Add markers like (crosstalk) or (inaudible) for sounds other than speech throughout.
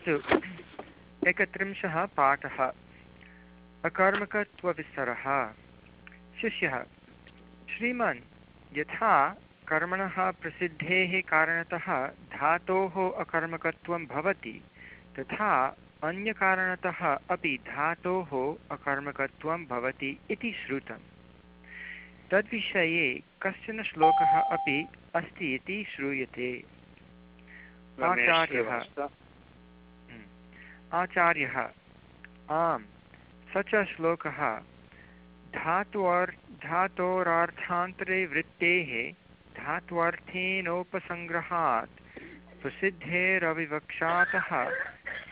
अस्तु एकत्रिंशः पाठः। अकर्मकत्वविस्तरः शिष्यः श्रीमान् यथा कर्मणः प्रसिद्धेः कारणतः धातोः अकर्मकत्वं भवति तथा अन्यकारणतः अपि धातोः अकर्मकत्वं भवति इति श्रुतं तद्विषये कश्चन श्लोकः अपि अस्ति इति श्रूयते। आचार्यः आचार्यः, आम् स च श्लोकः, धात्वर्, धातोरार्थान्तरे वृत्तेः धात्वर्थेनोपसङ्ग्रहात् प्रसिद्धेरविवक्षातः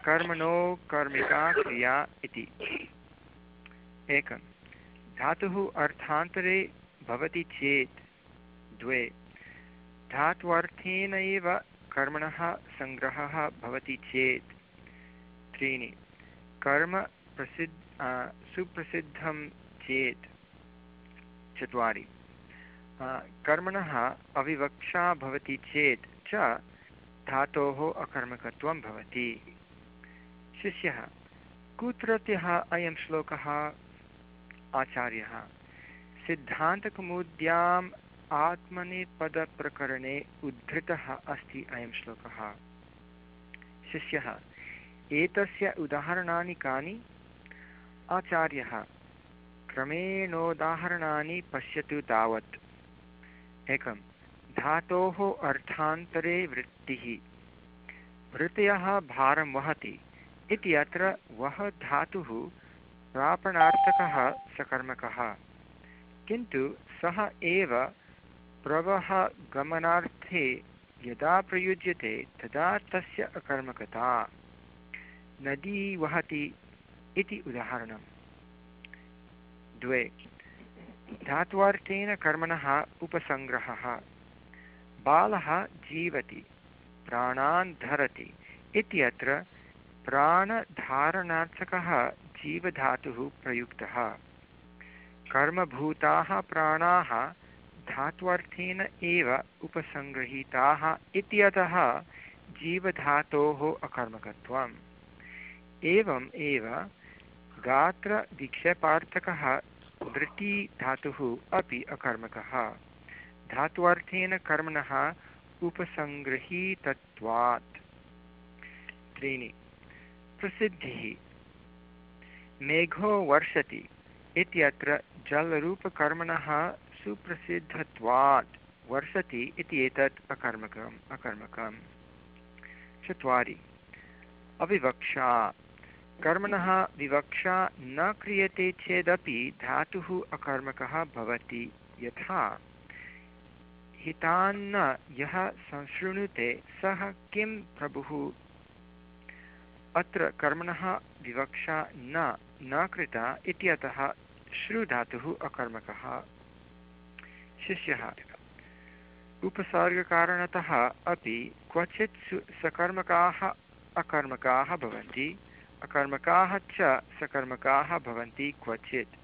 कर्मणो कर्मिका क्रिया इति। एकं धातुः अर्थान्तरे भवति चेत्। द्वे, धात्वर्थेनैव कर्मणः सङ्ग्रहः भवति चेत्। त्रीणि कर्म प्रसिद्ध सुप्रसिद्धं चेत् चत्वारि। कर्मणः अविवक्षा भवति चेत् च धातोः अकर्मकत्वं भवति। शिष्यः, कुत्रत्यः अयं श्लोकः? आचार्यः, सिद्धान्तकौमुद्याम् आत्मनेपदप्रकरणे उद्धृतः अस्ति अयं श्लोकः। शिष्यः एतस्य उदाहरणानि कानि? आचार्यः, क्रमेणोदाहरणानि पश्यतु तावत्। एकं, धातोः अर्थान्तरे वृत्तिः। वृत्तयः भारं वहति इति अत्र वः धातुः प्रापणार्थकः सकर्मकः। किन्तु सः एव प्रवह गमनार्थे यदा प्रयुज्यते तदा तस्य अकर्मकता। नदी वहति इति उदाहरणं द्वे। धात्वार्थेन कर्मणः उपसङ्ग्रहः बालः जीवति, प्राणान् धरति इत्यत्र प्राणधारणार्थकः जीवधातुः प्रयुक्तः। कर्मभूताः प्राणाः धात्वर्थेन एव उपसङ्गृहीताः इत्यतः जीवधातोः अकर्मकत्वम्। एवम् एव गात्रविक्षेपार्थकः वृत्तिधातुः अपि अकर्मकः। धात्वर्थेन कर्मणः उपसङ्गृहीतत्वात्। त्रीणि। प्रसिद्धिः। मेघो वर्षति इत्यत्र जलरूपकर्मणः सुप्रसिद्धत्वात्। वर्षति इति एतत् अकर्मकम्। अकर्मकं चत्वारि। अविवक्षा। कर्मणः विवक्षा न क्रियते चेदपि धातुः अकर्मकः भवति। यथा, हितान्न यः संशृणुते, सः किं प्रभुः? अत्र कर्मणः विवक्षा न न कृता इत्यतः श्रुधातुः अकर्मकः। शिष्यः, उपसर्गकारणतः अपि क्वचित् सकर्मकाः अकर्मकाः भवन्ति। अकर्मकाः च सकर्मकाः भवन्ति क्वचित्।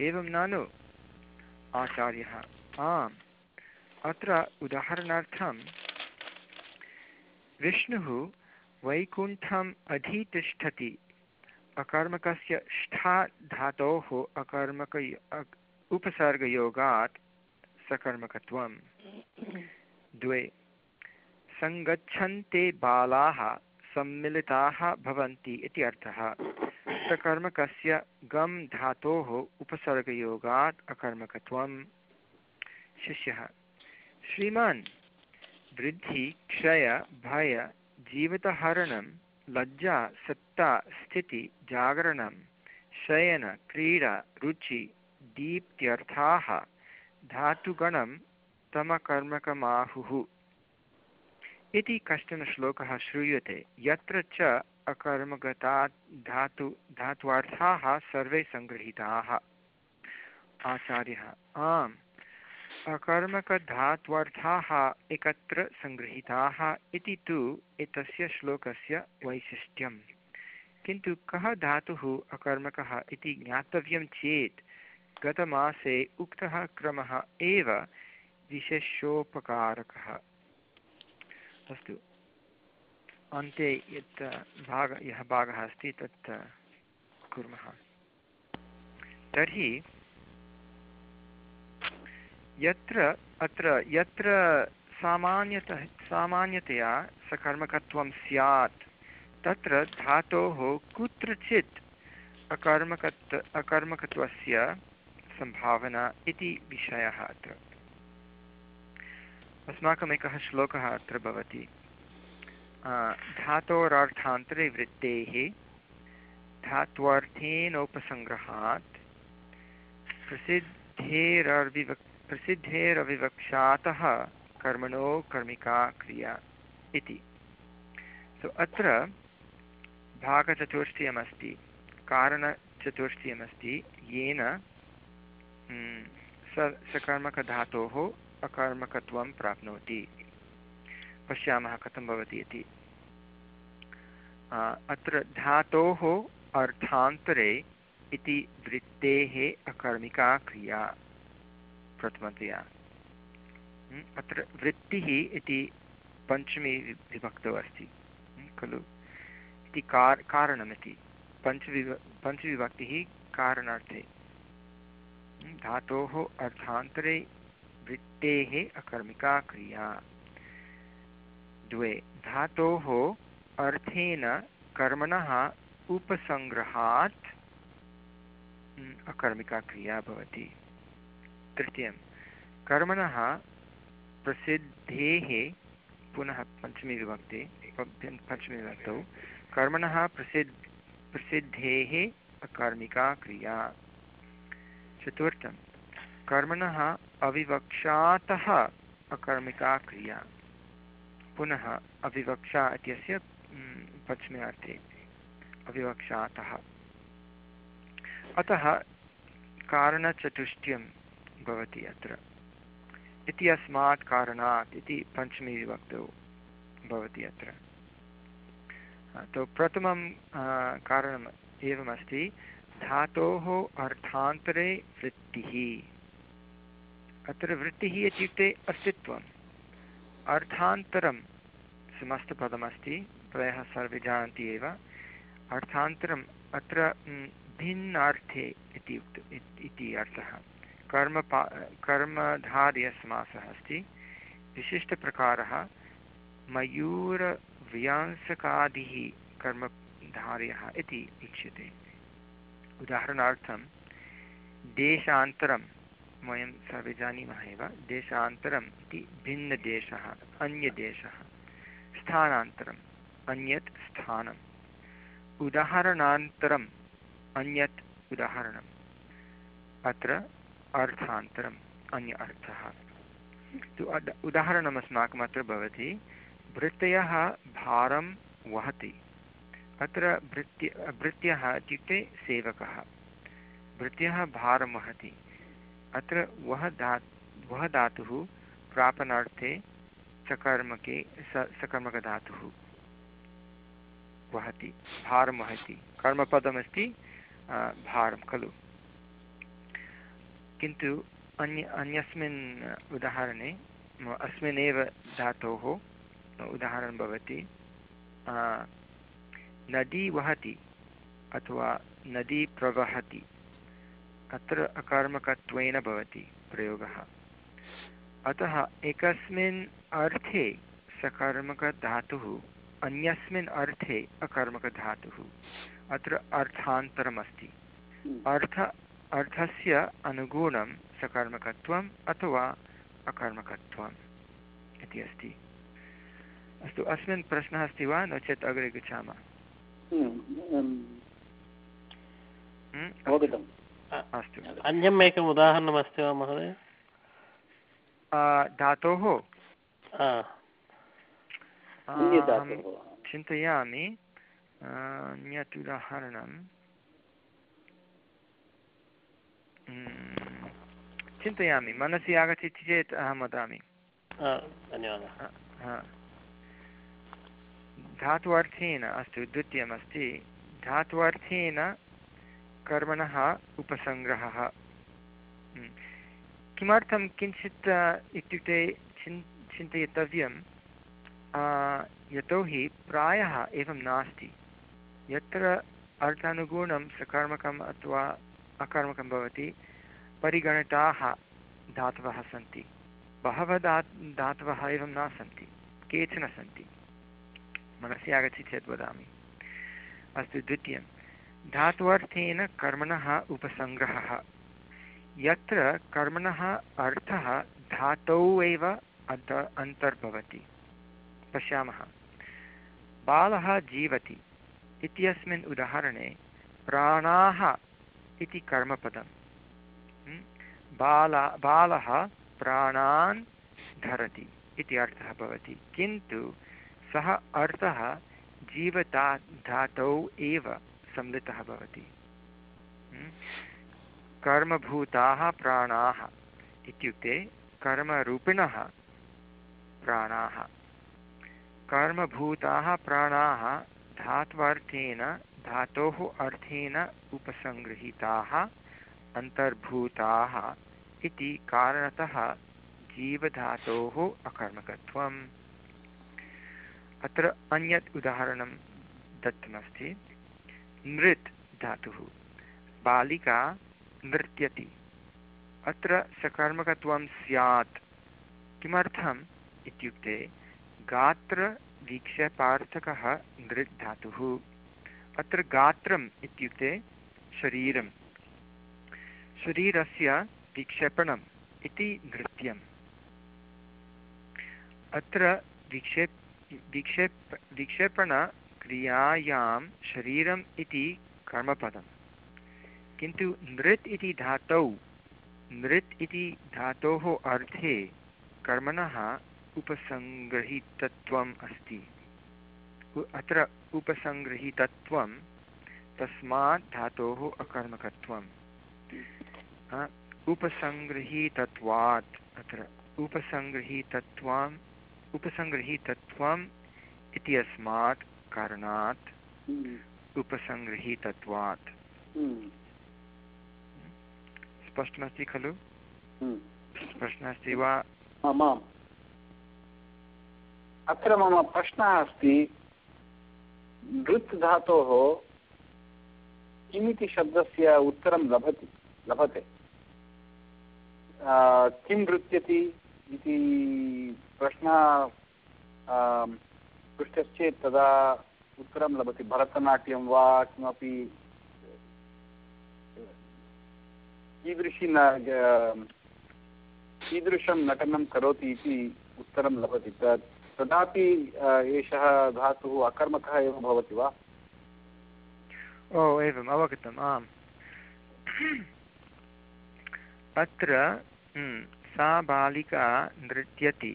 एवं ननु? आचार्यः, आम्। अत्र उदाहरणार्थं, विष्णुः वैकुण्ठम् अधितिष्ठति। अकर्मकस्य ष्ठा धातोः अकर्मक उपसर्गयोगात् सकर्मकत्वं द्वे, सङ्गच्छन्ते बालाः सम्मिलिताः भवन्ति इति अर्थः। सकर्मकस्य गम् धातोः उपसर्गयोगात् अकर्मकत्वं। शिष्यः। श्रीमान्, वृद्धि, क्षय, भय, जीवितहरणं, लज्जा, सत्ता, स्थिति, जागरणं, शयन, क्रीडा, रुचि, दीप्त्यर्थाः, धातुगणं, तमकर्मकमाहुः। इति कश्चन श्लोकः श्रूयते। यत्र च अकर्मगतात् धातु, धात्वार्थाः सर्वे सङ्गृहीताः आचार्यः, आम्। अकर्मकधात्वर्थाः एकत्र सङ्गृहीताः इति तु एतस्य श्लोकस्य वैशिष्ट्यं किन्तु कः धातुः अकर्मकः इति ज्ञातव्यं चेत् गतमासे उक्तः क्रमः एव विशेषोपकारकः। अस्तु। अन्ते यत् भागः, यः भागः अस्ति तत् कुर्मः। तर्हि, यत्र, अत्र, यत्र सामान्यतः, सामान्यतया सकर्मकत्वं स्यात्, तत्र धातोः कुत्रचित् अकर्मकत्, अकर्मकत्वस्य सम्भावना इति विषयः अत्र। अस्माकम् एकः श्लोकः अत्र भवति। धातोरार्थान्तरे वृत्तेः धात्वर्थेनोपसङ्ग्रहात् प्रसिद्धेरविवक् प्रसिद्धेरविवक्षातः कर्मणो कर्मिका क्रिया इति। सो अत्र भागचतुष्टयमस्ति, कारणचतुष्टयमस्ति येन स, सकर्मकधातोः अकर्मकत्वं प्राप्नोति। पश्यामः कथं भवति इति। अत्र धातोः अर्थान्तरे इति वृत्तेः अकर्मिका क्रिया प्रथमतया। अत्र वृत्तिः इति पञ्चमी विभक्तौ अस्ति। खलु। इति कार्, कारणमिति। पञ्चविभ पञ्चविभक्तिः कारणार्थे। धातोः अर्थान्तरे वृत्तेः अकर्मिका क्रिया। द्वे, धातोः अर्थेन कर्मणः उपसङ्ग्रहात् अकर्मिका क्रिया भवति। तृतीयं, कर्मणः प्रसिद्धेः, पुनः पञ्चमी विभक्ति पञ्चमी विभक्तौ, कर्मणः प्रसिद्ध प्रसिद्धेः अकर्मिका क्रिया। चतुर्थं, कर्मणः अविवक्षातः अकर्मिका क्रिया। पुनः अविवक्षा इत्यस्य पश्चिमे अर्थे। अविवक्षातः। अतः कारणचतुष्टयं भवति अत्र। इति अस्मात् कारणात् इति पञ्चमी विभक्तौ भवति अत्र। तो प्रथमं कारणम् एवमस्ति, धातोः अर्थान्तरे वृत्तिः। अत्र वृत्तिः इत्युक्ते अस्तित्वम्। अर्थान्तरं, समस्तपदमस्ति, प्रायः सर्वे जानन्ति एव अर्थान्तरम् अत्र भिन्नार्थे इति उक्त, इति अर्थः। कर्मपा कर्मधार्यसमासः अस्ति। विशिष्टप्रकारः मयूरव्यांसकादिः कर्मधार्यः इति उच्यते। उदाहरणार्थं देशान्तरं वयं सर्वे जानीमः एव। देशान्तरम् इति भिन्नदेशः, अन्यदेशः। स्थानान्तरम्, अन्यत् स्थानम्। उदाहरणान्तरम्, अन्यत् उदाहरणम्। अत्र अर्थान्तरम्, अन्य अर्थः। उदाहरणम् अस्माकम् अत्र भवति, भृत्यः भारं वहति। अत्र भृत्य, भृत्यः इत्युक्ते सेवकः। भृत्यः भारं वहति। अत्र वः धा वः धातुः प्रापणार्थे सकर्मके, स, सकर्मकधातुः। वहति, भारं वहति। कर्मपदमस्ति भारं, खलु। किन्तु अन्य, अन्यस्मिन् उदाहरणे अस्मिन्नेव धातोः उदाहरणं भवति नदी वहति अथवा नदी प्रवहति। अत्र अकर्मकत्वेन भवति प्रयोगः। अतः एकस्मिन् अर्थे सकर्मकधातुः अन्यस्मिन् अर्थे अकर्मकधातुः। अत्र अर्थान्तरमस्ति। अर्थ अर्थस्य अनुगुणं सकर्मकत्वम् अथवा अकर्मकत्वम् इति अस्ति। अस्तु अस्मिन् प्रश्नः अस्ति वा? नो चेत् अग्रे गच्छामः। अवगतम्। अस्तु। अन्यम् एकम् उदाहरणमस्ति वा महोदय? धातोः? चिन्तयामि। अन्यत् उदाहरणं चिन्तयामि। मनसि आगच्छति चेत् अहं वदामि। धन्यवादः। धात्वर्थेन अस्तु द्वितीयमस्ति। धात्वर्थेन कर्मणः उपसङ्ग्रहः। किमर्थं किञ्चित् इत्युक्ते चिन् चिन्तयितव्यं यतोहि प्रायः एवं नास्ति। यत्र अर्थानुगुणं सकर्मकम् अथवा अकर्मकं भवति, परिगणिताः धातवः सन्ति। बहवः धा, धातवः एवं न सन्ति। केचन सन्ति। मनसि आगच्छति चेत् वदामि। अस्तु द्वितीयं धात्वर्थेन कर्मणः उपसङ्ग्रहः। यत्र कर्मणः अर्थः धातौ एव अन्त अन्तर्भवति। पश्यामः। बालः जीवति इत्यस्मिन् उदाहरणे प्राणाः इति कर्मपदं बाला, बालः प्राणान् धरति इति अर्थः भवति। किन्तु सः अर्थः जीवता, धातौ एव। संवृतः भवति। कर्मभूताः प्राणाः इत्युक्ते कर्मरूपिणः प्राणाः। कर्मभूताः प्राणाः धात्वर्थेन, धातोः अर्थेन उपसङ्गृहीताः अन्तर्भूताः इति कारणतः जीवधातोः अकर्मकत्वम्। अत्र अन्यत् उदाहरणं दत्तमस्ति। नृत् धातुः। बालिका नृत्यति। अत्र सकर्मकत्वं स्यात्। किमर्थम् इत्युक्ते गात्रविक्षेपार्थकः नृत् धातुः। अत्र गात्रम् इत्युक्ते शरीरं शरीरस्य विक्षेपणम् इति नृत्यम्। अत्र विक्षेप विक्षेप विक्षेपणक्रियायां शरीरम् इति कर्मपदं किन्तु नृत् इति धातौ, नृत् इति धातोः अर्थे कर्मणः उपसङ्गृहीतत्वम् अस्ति। अत्र उपसङ्गृहीतत्वं तस्मात् धातोः अकर्मकत्वम्। उपसङ्गृहीतत्वात् अत्र उपसङ्गृहीतत्वम् उपसङ्गृहीतत्वम् इत्यस्मात् कारणात् उपसङ्गृहीतत्वात् स्पष्टमस्ति खलु? प्रश्नः अस्ति वा? आमाम्। अत्र मम प्रश्नः अस्ति नृत् धातोः किमिति शब्दस्य उत्तरं लभति? लभते। किं नृत्यति इति प्रश्नः पृष्टश्चेत् तदा उत्तरं लभति, भरतनाट्यं वा किमपि, कीदृशी न कीदृशं नटनं करोति इति उत्तरं लभति। तत् तदापि एषः धातुः अकर्मकः एव भवति वा? ओ, एवम्, अवगतम्, आम्। अत्र सा बालिका नृत्यति।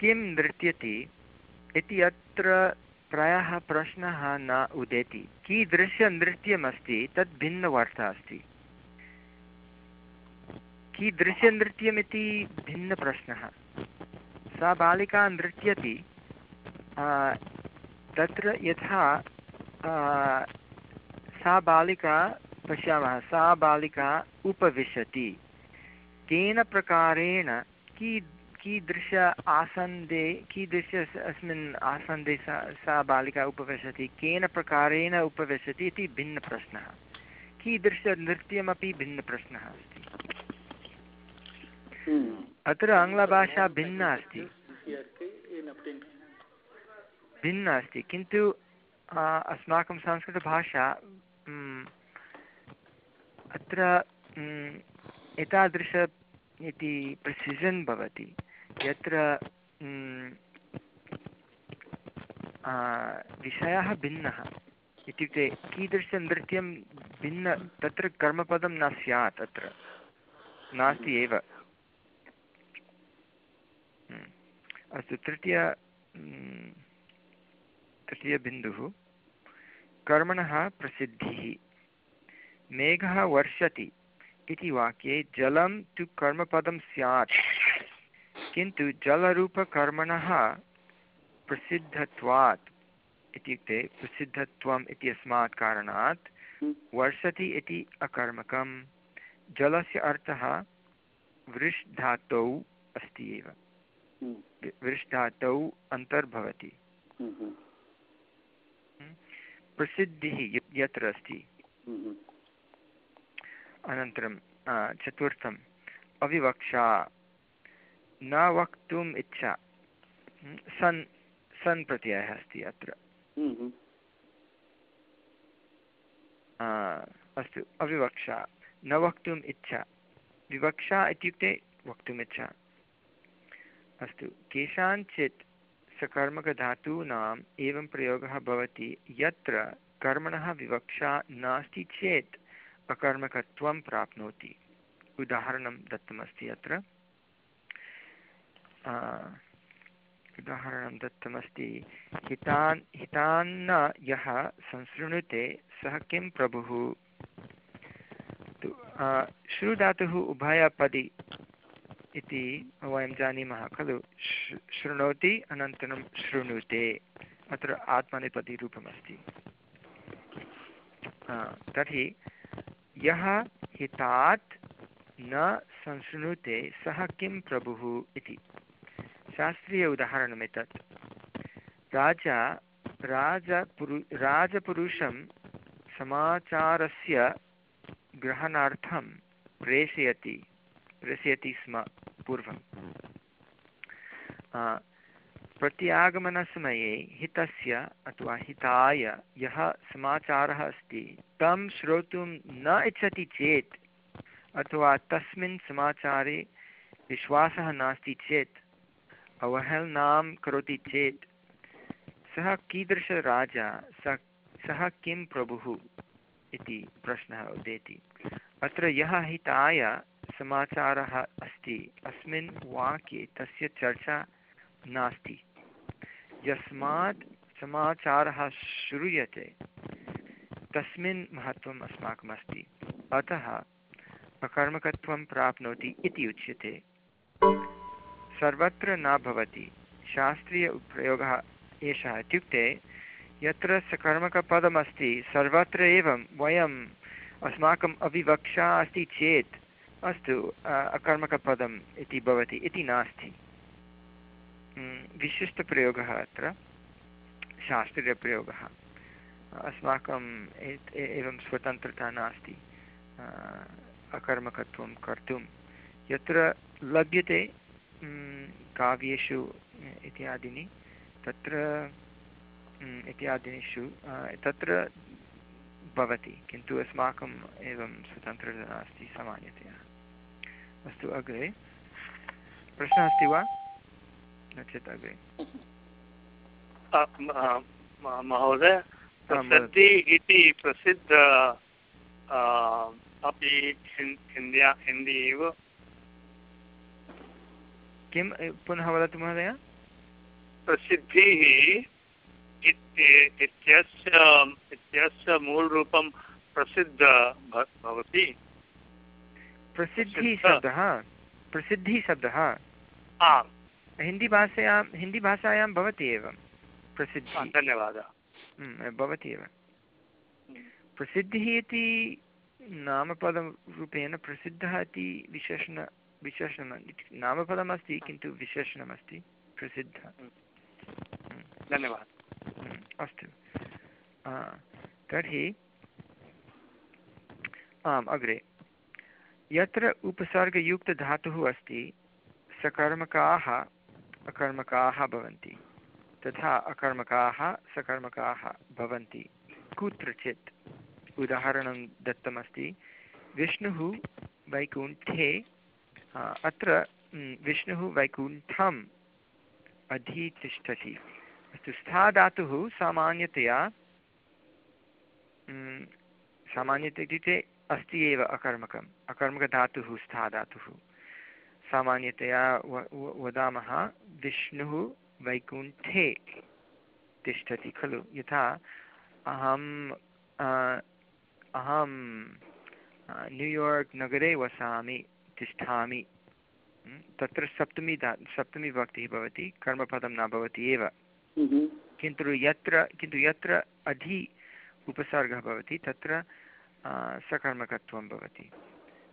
किं नृत्यति? इति अत्र प्रायः प्रश्नः न उदेति। कीदृशनृत्यमस्ति तद् भिन्नवार्ता अस्ति। कीदृशनृत्यमिति भिन्नप्रश्नः। सा बालिका नृत्यति। तत्र यथा सा बालिका, पश्यामः, सा बालिका उपविशति। केन प्रकारेण की कीदृश आसन्दे कीदृश अस्मिन् आसन्दे सा सा बालिका उपविशति केन प्रकारेण उपविशति इति भिन्नप्रश्नः। कीदृशनृत्यमपि भिन्नप्रश्नः अस्ति। अत्र आङ्ग्लभाषा भिन्ना अस्ति। भिन्ना अस्ति किन्तु अस्माकं संस्कृतभाषा अत्र एतादृश इति प्रिसिजन् भवति। यत्र विषयः भिन्नः। इत्युक्ते कीदृशनृत्यं भिन्न, तत्र कर्मपदं न स्यात् अत्र। नास्ति एव। अस्तु, तृतीय तृतीयबिन्दुः कर्मणः प्रसिद्धिः। मेघः वर्षति इति वाक्ये जलं तु कर्मपदं स्यात्। किन्तु जलरूपकर्मणः प्रसिद्धत्वात् इत्युक्ते प्रसिद्धत्वम् इत्यस्मात् कारणात् वर्षति इति अकर्मकं जलस्य अर्थः वृष् धातौ अस्ति एव। हम्म, विष्धातौ अन्तर्भवति। हम्म, हम्म, प्रसिद्धिः यत्र अस्ति। हम्म, अनन्तरं चतुर्थम्। अविवक्षा। न वक्तुम् इच्छा हम्म, सन् सन् प्रत्ययः अस्ति अत्र। हम्म, अस्तु अविवक्षा। न वक्तुम् इच्छा विवक्षा इत्युक्ते वक्तुम् इच्छा अस्तु केषाञ्चित् सकर्मकधातूनाम् एवं प्रयोगः भवति यत्र कर्मणः विवक्षा नास्ति चेत् अकर्मकत्वं प्राप्नोति। उदाहरणं दत्तमस्ति अत्र। उदाहरणं दत्तमस्ति। हितान्, हितान्न यः संशृणुते सः किं प्रभुः? श्रुधातुः उभयपदी इति वयं जानीमः खलु। शृणोति, अनन्तरं शृणुते। अत्र आत्मनेपदीरूपमस्ति। तर्हि यः हितात् न संशृणुते सः किं प्रभुः इति। शास्त्रीय उदाहरणमेतत् राजा, राजपुरु, राजपुरुषं समाचारस्य ग्रहणार्थं प्रेषयति प्रेषयति स्म पूर्वं प्रत्यागमनसमये हितस्य अथवा हिताय यः समाचारः अस्ति, तं श्रोतुं न इच्छति चेत् अथवा तस्मिन् समाचारे विश्वासः नास्ति चेत् अवहेलनां करोति चेत्। सः कीदृशराजा, स सः किं प्रभुः इति प्रश्नः उदेति। अत्र यः हिताय समाचारः अस्ति, अस्मिन् वाक्ये तस्य चर्चा नास्ति। यस्मात् समाचारः श्रूयते, तस्मिन् महत्त्वम् अस्माकम् अस्ति अतः अकर्मकत्वं प्राप्नोति इति उच्यते। सर्वत्र न भवति। शास्त्रीयप्रयोगः एषः इत्युक्ते, यत्र सकर्मकपदमस्ति, सर्वत्र एवं वयम् अस्माकम् अविवक्षा अस्ति चेत्, अस्तु अकर्मकपदम् इति भवति इति नास्ति। विशिष्टप्रयोगः अत्र, शास्त्रीयप्रयोगः। अस्माकम् एवं स्वतन्त्रता नास्ति अकर्मकत्वं कर्तुं। यत्र लभ्यते काव्येषु इत्यादीनि। तत्र इत्यादिषु तत्र भवति किन्तु अस्माकम् एवं स्वतन्त्रता नास्ति सामान्यतया। अस्तु अग्रे। प्रश्नः अस्ति वा? नो चेत् अग्रे। महोदय प्रसिद्धि इति प्रसिद्ध अपि हिन्द्या हिंदी एव किं पुनः वदतु महोदय। प्रसिद्धिः इत्य- इत्यस्य इत्यस्य मूलरूपं प्रसिद्ध भवति। प्रसिद्धिः प्रसिद्ध। शब्दः प्रसिद्धिः शब्दः। आम्। हिन्दीभाषायां हिन्दीभाषायां भवति एव प्रसिद्धिः। धन्यवादः। भवति एव। प्रसिद्धिः इति नामपदरूपेण प्रसिद्धः इति विशेषण विशेषणम् इति नामपदमस्ति किन्तु विशेषणमस्ति। प्रसिद्ध। धन्यवादः। हम्म, अस्तु। तर्हि आम् अग्रे। यत्र उपसर्गयुक्तधातुः अस्ति सकर्मकाः अकर्मकाः भवन्ति। तथा अकर्मकाः सकर्मकाः भवन्ति। कुत्रचित्। उदाहरणं दत्तमस्ति। विष्णुः वैकुण्ठे अत्र विष्णुः वैकुण्ठम् अधितिष्ठति अस्तु स्था धातुः सामान्यतया सामान्यतया इत्युक्ते अस्ति एव अकर्मकम्। अकर्मकधातुः स्था धातुः। सामान्यतया वदामः विष्णुः वैकुण्ठे तिष्ठति खलु। यथा अहं अ, अहं न्यूयार्क् नगरे वसामि। तिष्ठामि। तत्र सप्तमी धा सप्तमी विभक्तिः भवति कर्मपदं न भवति एव। हम्म, किन्तु यत्र किन्तु यत्र अधि उपसर्गः भवति तत्र सकर्मकत्वं भवति।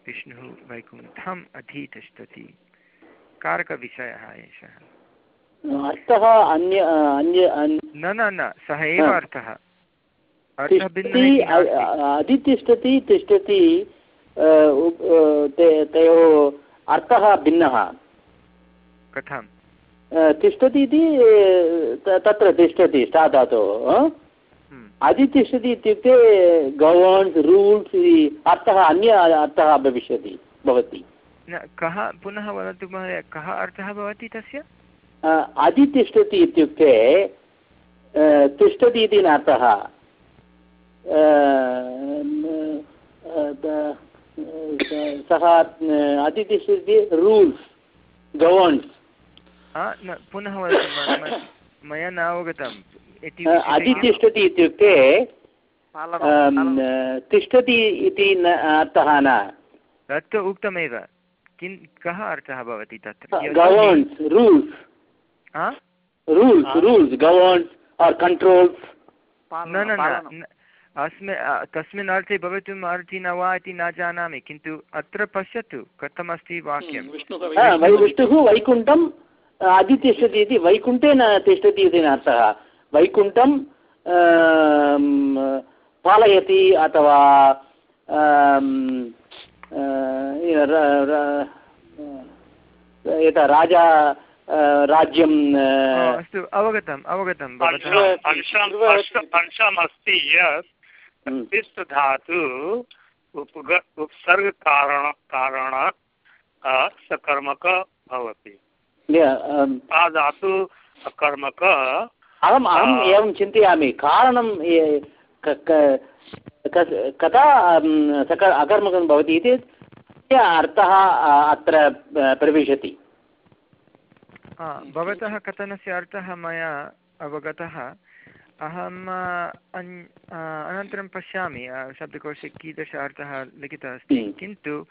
विष्णुः वैकुण्ठम् अधितिष्ठति कारकविषयः एषः। अर्थः अन्य अन्य न न न सः एव अर्थः। तिष्ठति अधितिष्ठति तिष्ठति तयोः अर्थः भिन्नः। कथं तिष्ठति इति तत्र तिष्ठति स्टा धातोः हम्म। अधितिष्ठति इत्युक्ते गवर्न्स् रूल्स् अर्थः अन्य अर्थः भविष्यति भवति। कः पुनः वदतु महोदय कः अर्थः भवति तस्य? अधितिष्ठति इत्युक्ते तिष्ठति इति नार्थः अ, म, अ, द- स- सः अ, अधितिष्ठति रूल्स् गवर्न्स्। पुनः मया न अवगतम् इति अ, अधितिष्ठति इत्युक्ते तिष्ठति इति न अर्थः न। तत्तु उक्तमेव। किं कः अर्थः भवति तत्र? Governs rules. Rules rules governs are controls. न न अस्मि अ, तस्मिन् अर्थे भवितुम् अर्thi न वा इति न जानामि किन्तु अत्र पश्यतु कथमस्ति वाक्यं विष्णुः वैकुण्ठम् अधितिष्ठति इति वैकुण्ठे न तिष्ठति इति न अर्थः वैकुण्ठं पालयति अथवा यथा राजा राज्यं अस्तु अवगतम् अवगतं अस्ति यत् हम्म, तिष्ठ धातु उपग उपसर्गकारण कारणात् अ, सकर्मक भवति। य- सा धातु अकर्मक अहम् अहम्. एवं चिन्तयामि। कारणं कदा सक अकर्मकं भवति इति अर्थः अत्र प्रविशति। भवतः कथनस्य अर्थः मया अवगतः। अहम् अन्- अनन्तरं पश्यामि शब्दकोशे कीदृश अर्थः लिखितः अस्ति। हम्म। किन्तु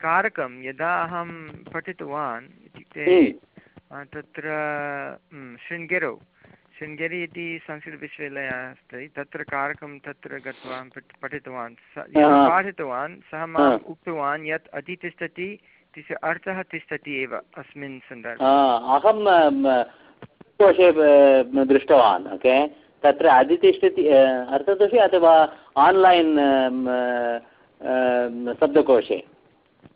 कारकं यदा अहं पठितवान् इत्युक्ते हम्म, तत्र हम्म, शृङ्गेरौ शृङ्गेरी इति संस्कृतविश्वविद्यालयः अस्ति तत्र कारकं तत्र गत्वा पठितवान्। पाठितवान् सः माम् उक्तवान् यत् अधितिष्ठति तस्य अर्थः तिष्ठति एव अस्मिन् सन्दर्भे। अहं दृष्टवान् ओके? तत्र अधितिष्ठति अर्थदोषे अथवा आन्लैन् शब्दकोशे।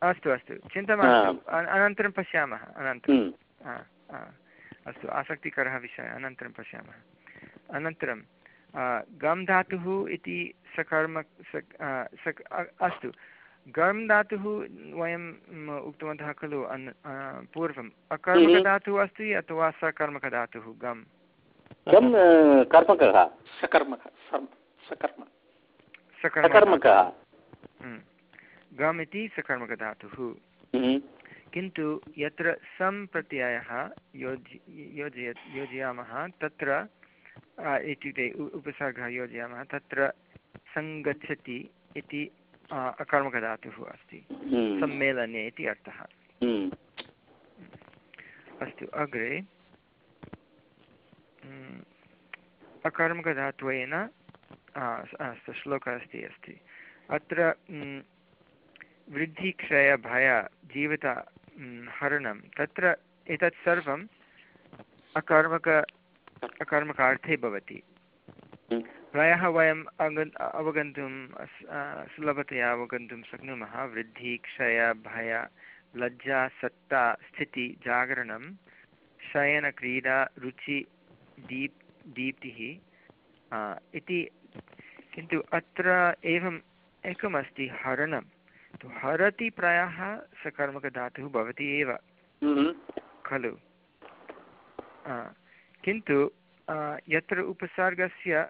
अस्तु अस्तु। चिन्ता मास्तु। अनन्तरं पश्यामः अनन्तरं। हम्म। अस्तु आसक्तिकरः विषयः अनन्तरं पश्यामः। अनन्तरं गम् धातुः इति सकर्म सक सक अस्तु। गम् धातुः वयं उक्तवन्तः खलु पूर्वम्। अकर्मकधातुः अस्ति अथवा सकर्मकधातुः गम्? अ, कर्मकः। सकर्मक सर्म- सकर्म। सकर्मकः। हम्म। गम् इति सकर्मकधातुः हम्म, किन्तु यत्र सम् प्रत्ययः योजि योजय योजयामः तत्र इत्युक्ते उपसर्गः योजयामः तत्र सङ्गच्छति इति अकर्मकधातुः अस्ति। हम्म, सम्मेलने इति अर्थः। अस्तु अग्रे। अकर्मकधात्वेन आ, स- अस्तु श्लोकः अस्ति अस्ति। अत्र वृद्धिक्षयभय जीवित उम्, हरणं तत्र एतत् सर्वम् अकर्मक अकर्मकार्थे भवति। प्रायः वयम् अग अवगन्तुं सुलभतया अवगन्तुं शक्नुमः। वृद्धि क्षय भय लज्जा सत्ता स्थिति जागरणं शयनक्रीडा रुचि दीप् दीप्तिः इति किन्तु अत्र एवम् एकमस्ति हरणं। तु हरति प्रायः सकर्मकधातुः भवति एव। हम्म, खलु। किन्तु यत्र उपसर्गस्य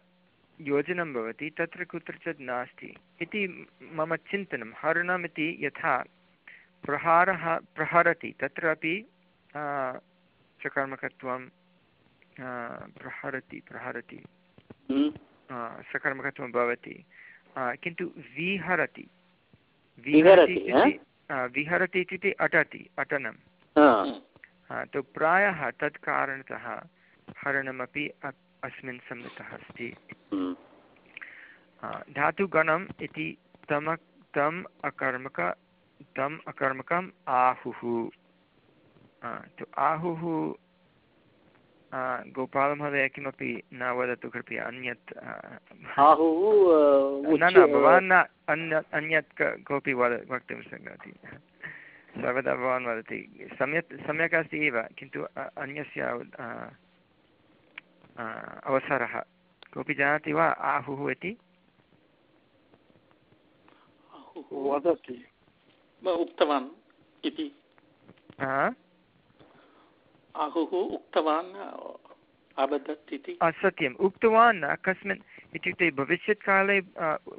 योजनं भवति तत्र कुत्रचित् नास्ति। इति मम चिन्तनं। हरणमिति यथा प्रहारः प्रहरति तत्रापि सकर्मकत्वं प्रहरति प्रहरति। हम्म, सकर्मकत्वं भवति। किन्तु विहरति। विहरति, इत्युक्ते अटति अटनं हा, हा, तु प्रायः तत् कारणतः हरणमपि अस्मिन् सम्मितः अस्ति। हम्म, धातुगणम् इति तम तम् अकर्मक तम् अकर्मकम् आहुः। तु आहुः गोपालमहोदय किमपि न वदतु कृपया अन्यत् आहुः न न भवान् न अन्यत् अन्यत् कोऽपि वद वक्तुं शक्नोति। सर्वदा भवान् वदति। सम्यक् सम्यक् अस्ति एव किन्तु अन्यस्य अवसरः। कोऽपि जानाति वा आहुः इति? वदति। उक्तवान् इति। आहुः उक्तवान् अवदत् इति। सत्यम्। उक्तवान् कस्मिन् इत्युक्ते भविष्यत्काले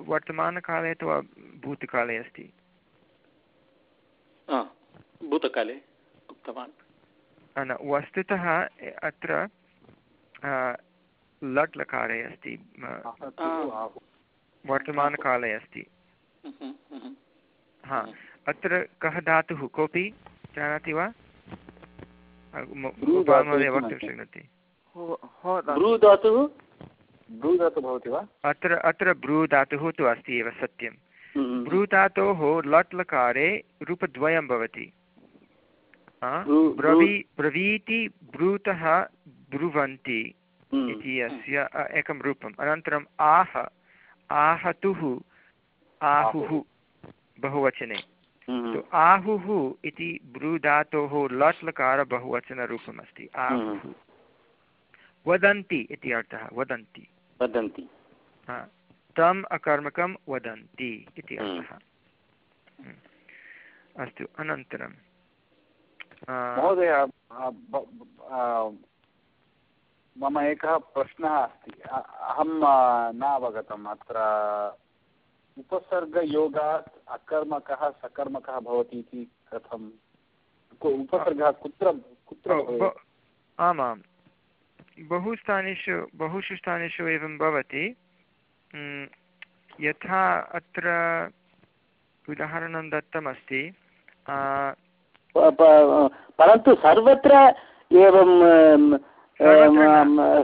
वर्तमानकाले अथवा भूतकाले अस्ति? भूतकाले उक्तवान्। न वस्तुतः अत्र लट् लकारे अस्ति वर्तमानकाले अस्ति। हम्म, हम्म। हा अत्र कः धातुः? कोऽपि जानाति वा? वक्तुं शक्नोति अत्र अत्र भ्रू धातुः तु अस्ति एव सत्यं। भ्रू धातोः लट् लकारे रूपद्वयं भवति ब्रवी ब्रवीति ब्रूतः ब्रुवन्ति इति अस्य एकं रूपम् अनन्तरम् आह आहतुः आहुः बहुवचने तो आहुः इति ब्रूधातोः लट् लकार बहुवचनरूपमस्ति आहुः वदन्ति इति अर्थः वदन्ति वदन्ति तम् अकर्मकं वदन्ति इति अर्थः अस्तु अनन्तरं महोदय मम एकः प्रश्नः अस्ति अहं न अवगतम् अत्र उपसर्गयोगात् अकर्मकः सकर्मकः भवति इति कथम्? उपसर्गः कुत्र कुत्र आमां। बहु स्थानेषु बहुषु स्थानेषु एवं भवति। यथा अत्र उदाहरणं दत्तमस्ति परन्तु सर्वत्र एवं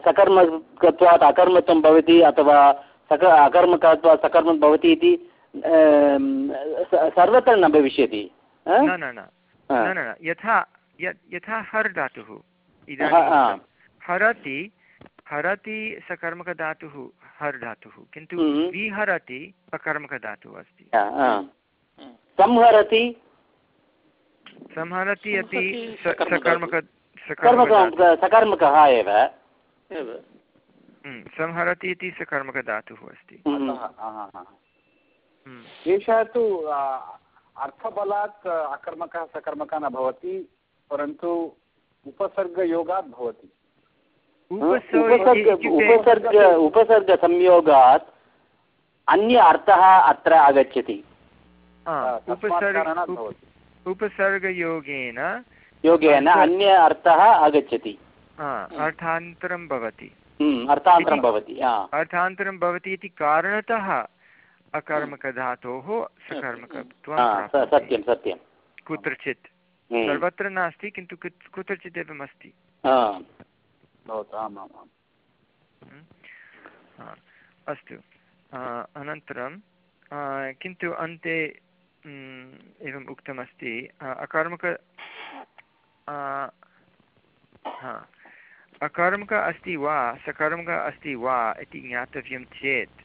सकर्मकत्वात् अकर्मत्वं भवति अथवा सक अकर्मकत्वात् सकर्मं भवति इति सर्वत्र न भविष्यति। न न न। यथा यथा हर् धातुः इदानीं हरति हरति सकर्मकधातुः हर् धातुः। किन्तु हम्म। विहरति अकर्मकधातुः अस्ति। संहरति? संहरति अपि सकर्मक सकर्मकः एव। संहरति इति सकर्मकधातुः अस्ति। हम्म। हम्म। एषः तु अर्थबलात् अकर्मकः सकर्मकः न भवति परन्तु उपसर्गयोगात् भवति। उपसर्ग उपसर्गसंयोगात् अन्य अर्थः अत्र आगच्छति। उपसर्गयोगेन योगेन अन्य अर्थः आगच्छति। अर्थान्तरं भवति। हम्म, अर्थान्तरं भवति अर्थान्तरं भवति इति कारणतः अकर्मकधातोः सकर्मकत्वं सत्यं सत्यं। कुत्रचित्। हम्म। सर्वत्र नास्ति किन्तु कुत्रचित् एवम् अस्ति। हम्म। अस्तु। अनन्तरं किन्तु अन्ते एवम् उक्तमस्ति अकर्मक हा। अकर्मक अस्ति वा सकर्मक अस्ति वा इति ज्ञातव्यं चेत्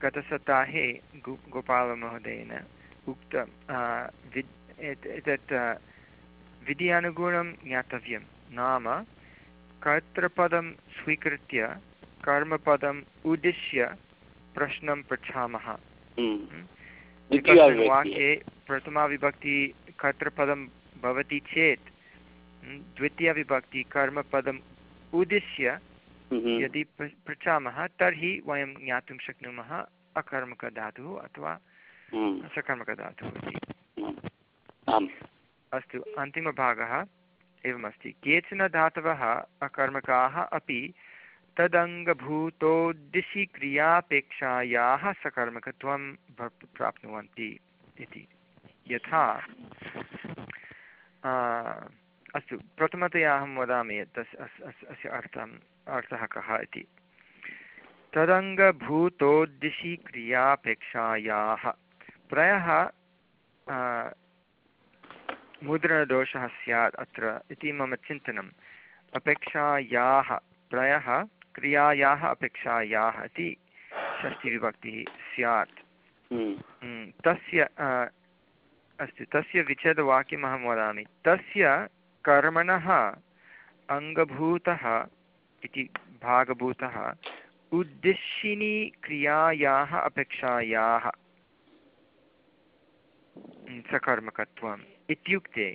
गतसप्ताहे गो गोपालमहोदयेन उक्तं विद् एतत् विधि ज्ञातव्यं नाम कर्तृपदं स्वीकृत्य कर्मपदम् उद्दिश्य प्रश्नं पृच्छामः हम्म। हम्म। वाक्ये प्रथमाविभक्ति कर्तृपदं भवति चेत् द्वितीयविभक्ति कर्मपदम् उद्दिश्य यदि पृच्छामः तर्हि वयं ज्ञातुं शक्नुमः अकर्मकधातुः अथवा सकर्मकधातुः इति। अस्तु अन्तिमभागः एवमस्ति। केचन धातवः अकर्मकाः अपि तदङ्गभूतोद्दिशि क्रियापेक्षायाः सकर्मकत्वं प्राप्नुवन्ति इति। यथा अस्तु प्रथमतया अहं वदामि तस् अस्य अर्थम् अर्थः कः इति। तदङ्गभूतोद्दिशि क्रियापेक्षायाः प्रायः मुद्रणदोषः स्यात् अत्र इति मम चिन्तनम्। अपेक्षायाः प्रायः क्रियायाः अपेक्षायाः इति षष्टिविभक्तिः स्यात्। हम्म। तस्य अस्तु तस्य विच्छेदवाक्यम् अहं वदामि। तस्य कर्मणः अङ्गभूतः इति भागभूतः उद्दिशिनी क्रियायाः अपेक्षायाः सकर्मकत्वम् इत्युक्ते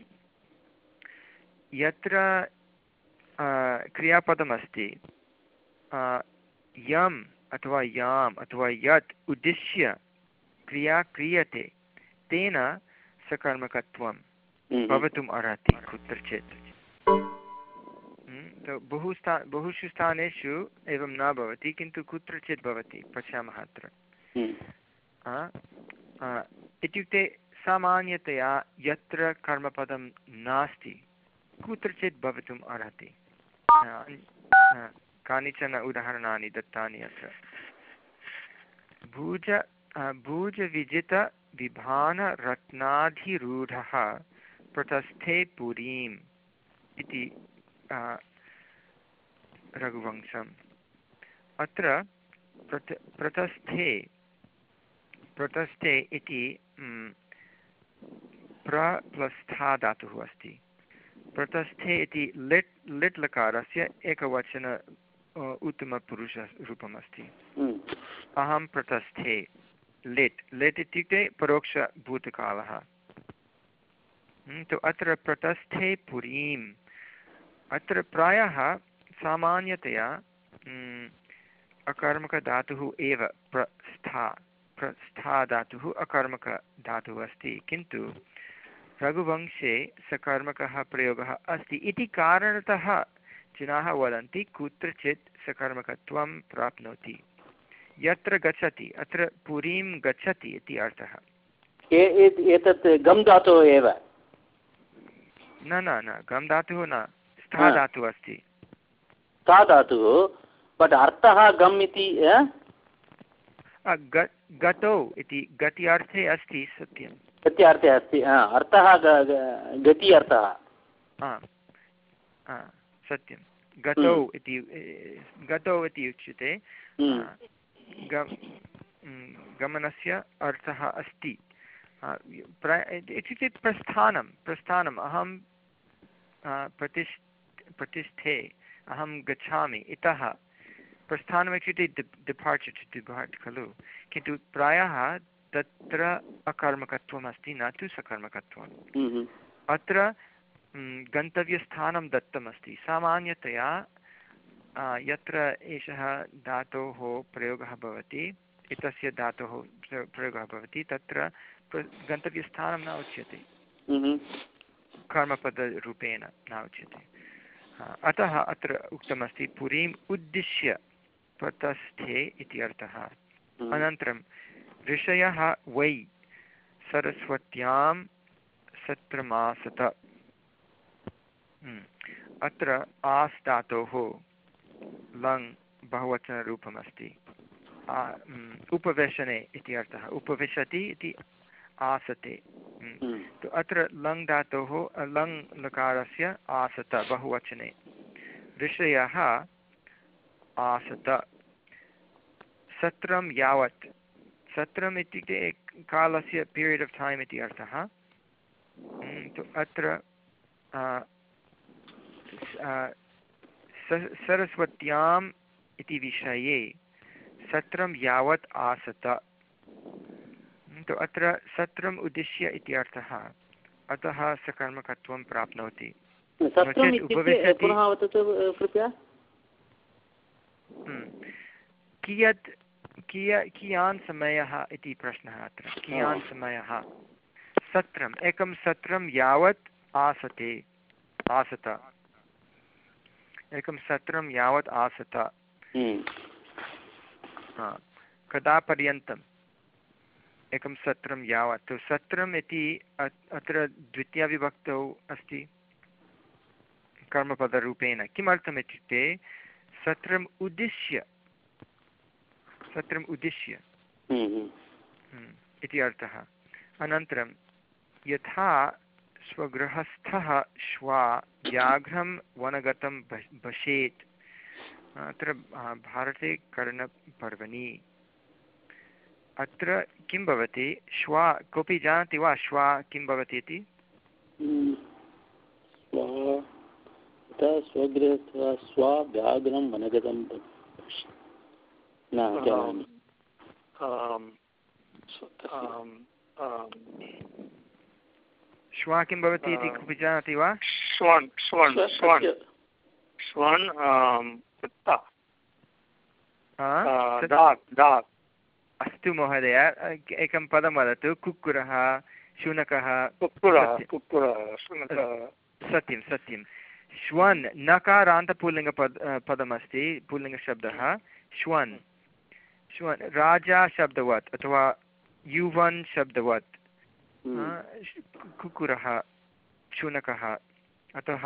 यत्र क्रियापदमस्ति यम् अथवा याम् अथवा यत् उद्दिश्य क्रिया क्रियते, तेन सकर्मकत्वं। भवितुम् अर्हति कुत्रचित्। तो बहु स्था बहुषु स्थानेषु एवं न भवति किन्तु कुत्रचित् भवति पश्यामः अत्र। हम्म। इत्युक्ते सामान्यतया यत्र कर्मपदं नास्ति कुत्रचित् भवितुम् अर्हति। कानिचन उदाहरणानि दत्तानि अत्र। भूज भूजविजितविभानरत्नाधिरूढः प्रतस्थे पुरीम् इति रघुवंशम्। अत्र प्रत प्रतस्थे प्रतस्थे इति प्रप्लस्था धातुः अस्ति। प्रतस्थे इति लिट् लिट् लकारस्य एकवचन उत्तमपुरुषरूपम् अस्ति। अहं प्रतस्थे लेट्। लेट् इत्युक्ते परोक्षभूतकालः। तु अत्र प्रतस्थे पुरीम्। अत्र प्रायः सामान्यतया हम्म, अकर्मकधातुः एव प्रस्था प्रस्था धातुः अकर्मकधातुः अस्ति। किन्तु रघुवंशे सकर्मकः प्रयोगः अस्ति इति कारणतः जनाः वदन्ति कुत्रचित् सकर्मकत्वं प्राप्नोति। यत्र गच्छति अत्र पुरीं गच्छति इति अर्थः। एतत् गम् धातुः एव। न न न गम् धातुः न स्था धातुः अस्ति। स्था धातुः बट् अर्थः गम् इति गतौ इति गति अर्थे अस्ति सत्यं। गति अर्थे अस्ति अर्थः गति अर्थः। सत्यं। गतौ हम्म। इति गतौ इति उच्यते। हम्म। गमनस्य अर्थः अस्ति। इत्युक्ते प्रस्थानं प्रस्थानम् अहं प्रतिष् प्रतिष्ठे अहं गच्छामि इतः। प्रस्थानम् इत्युक्ते डिपार्चर् टु डिपार्ट् खलु। किन्तु प्रायः तत्र अकर्मकत्वम् अस्ति न तु सकर्मकत्वम्। अत्र गन्तव्यस्थानं दत्तमस्ति। सामान्यतया यत्र एषः धातोः प्रयोगः भवति एतस्य धातोः प्रयोगः भवति तत्र गन्तव्यस्थानं न उच्यते। कर्मपदरूपेण न उच्यते। अतः अत्र उक्तमस्ति पुरीम् उद्दिश्य प्रतस्थे इति अर्थः। अनन्तरं ऋषयः वै सरस्वत्यां सत्रमासत। अत्र आस् धातोः लङ् बहुवचनरूपमस्ति। उपवेशने इति अर्थः। उपविशति इति आसते। तो अत्र लङ् धातोः लङ् लकारस्य आसत बहुवचने। ऋषयः आसत। सत्रं यावत्। सत्रम् इत्युक्ते कालस्य पीरियड् आफ् टैम् इति अर्थः। तो अत्र सरस्वत्याम् इति विषये सत्रं यावत् आसत। तो अत्र सत्रम् उद्दिश्य इति अर्थः। अतः सकर्मकत्वं प्राप्नोति। कियत् किय कियान् समयः इति प्रश्नः अत्र। कियान् समयः? सत्रम्। एकं सत्रं यावत् आसते। आसत। एकं सत्रं यावत् आसत। हम्म। कदा पर्यन्तम् एकं सत्रं यावत्। सत्रम् इति अत्र द्वितीयविभक्तौ अस्ति कर्मपदरूपेण। किमर्थम् इत्युक्ते सत्रम् उद्दिश्य। सत्रम् उद्दिश्य। हम्म। इति अर्थः। अनन्तरं यथा स्वगृहस्थः श्वा व्याघ्रं वनगतं भषेत्। अत्र भारते कर्णपर्वणि। अत्र किं भवति? श्वा कोऽपि जानाति वा? श्वा किं भवति इति? श्वा किं भवति इति कोऽपि जानाति वा? स्वान् स्वान् स्वान् कुत्ता। अस्तु महोदय एकं पदं वदतु कुक्कुरः शुनकः। कुक्कुरः कुक्कुरः सत्यं सत्यं। श्वन् नकारान्तपुल्लिङ्गपद पदमस्ति पुल्लिङ्गशब्दः। श्वन्। श्वन् राजा शब्दवत् अथवा युवन् शब्दवत् कुकुरः शुनकः अतः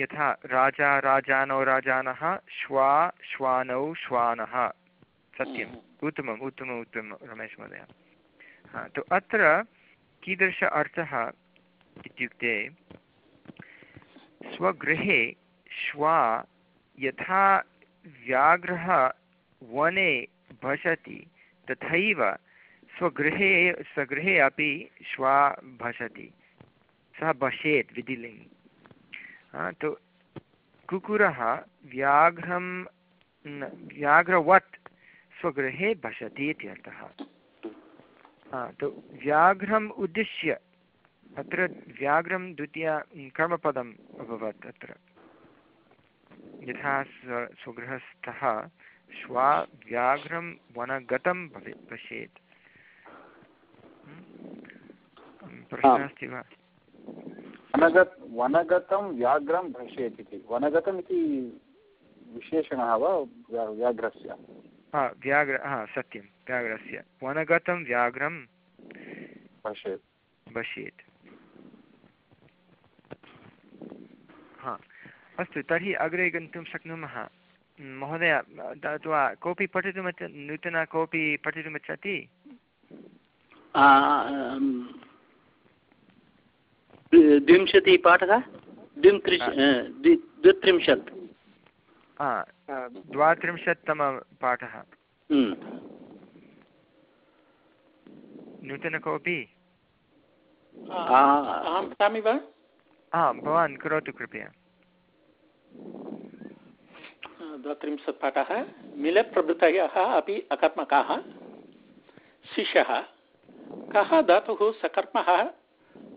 यथा राजा राजानौ राजानः श्वा श्वानौ श्वानः। सत्यम्। उत्तमम् उत्तमम् उत्तमं रमेश महोदय। हा तु अत्र कीदृश अर्थः इत्युक्ते स्वगृहे श्वा यथा व्याघ्रः वने भषति तथैव स्वगृहे स्वगृहे अपि श्वा भषति। सः भषेत् विधिलिङ्ग्। तु कुकुरः व्याघ्रं व्याघ्रवत् स्वगृहे भषति इत्यर्थः। तु व्याघ्रम् उद्दिश्य अत्र व्याघ्रं द्वितीया कर्मपदम् अभवत् अत्र। यथा स्व स्वगृहस्थः श्वा व्याघ्रं वनगतं भवेत् पश्येत्। प्रश्नः अस्ति वा? वनगत वनगतं व्याघ्रं भ्रशेत् इति। वनगतम् इति विशेषणः वा व्याघ्रस्य? व्याघ्र हा सत्यं व्याघ्रस्य. वनगतं व्याघ्रं पश्येत्। पश्येत्। हा अस्तु तर्हि अग्रे गन्तुं शक्नुमः। महोदय अथवा कोऽपि पठितुमिच्छ नूतन कोऽपि पठितुमिच्छति द्विंशतिः पाठः? द्वित्रिंश द्वित्रिंशत्। द्वात्रिंशत्तमपाठः। हम्म। नूतन कोऽपि अहं पठामि वा? हा भवान् करोतु कृपया। द्वात्रिंशत् पाठः मिलप्रभृतयः अपि अकर्मकाः। शिष्यः कः धातुः सकर्मः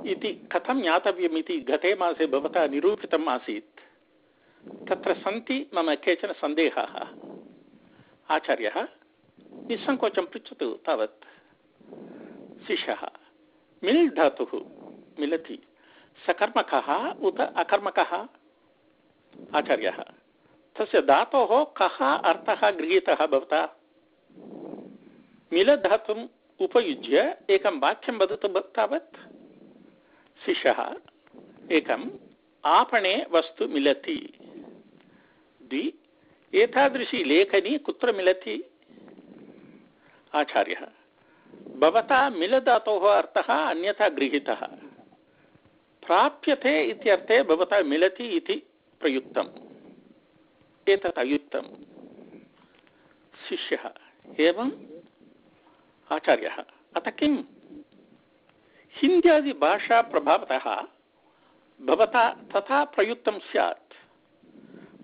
इति कथं ज्ञातव्यमिति गते मासे भवता निरूपितम् आसीत्? तत्र सन्ति मम केचन सन्देहाः। आचार्यः, निस्सङ्कोचं पृच्छतु तावत्। शिष्यः, मिल् धातुः मिलति। सकर्मकः उत अकर्मकः। आचार्यः, तस्य धातोः कः अर्थः गृहीतः भवता? मिलधातुम् उपयुज्य एकं वाक्यं वदतु तावत्। शिष्यः एकम् आपणे वस्तु मिलति। द्वि एतादृशी लेखनी कुत्र मिलति? आचार्यः, भवता मिलधातोः अर्थः अन्यथा गृहीतः। प्राप्यते इत्यर्थे भवता मिलति इति प्रयुक्तम्। एतत् अयुक्तं शिष्यः, एवम्? आचार्यः अतः किं हिन्द्यादिभाषाप्रभावतः भवता तथा प्रयुक्तं स्यात्।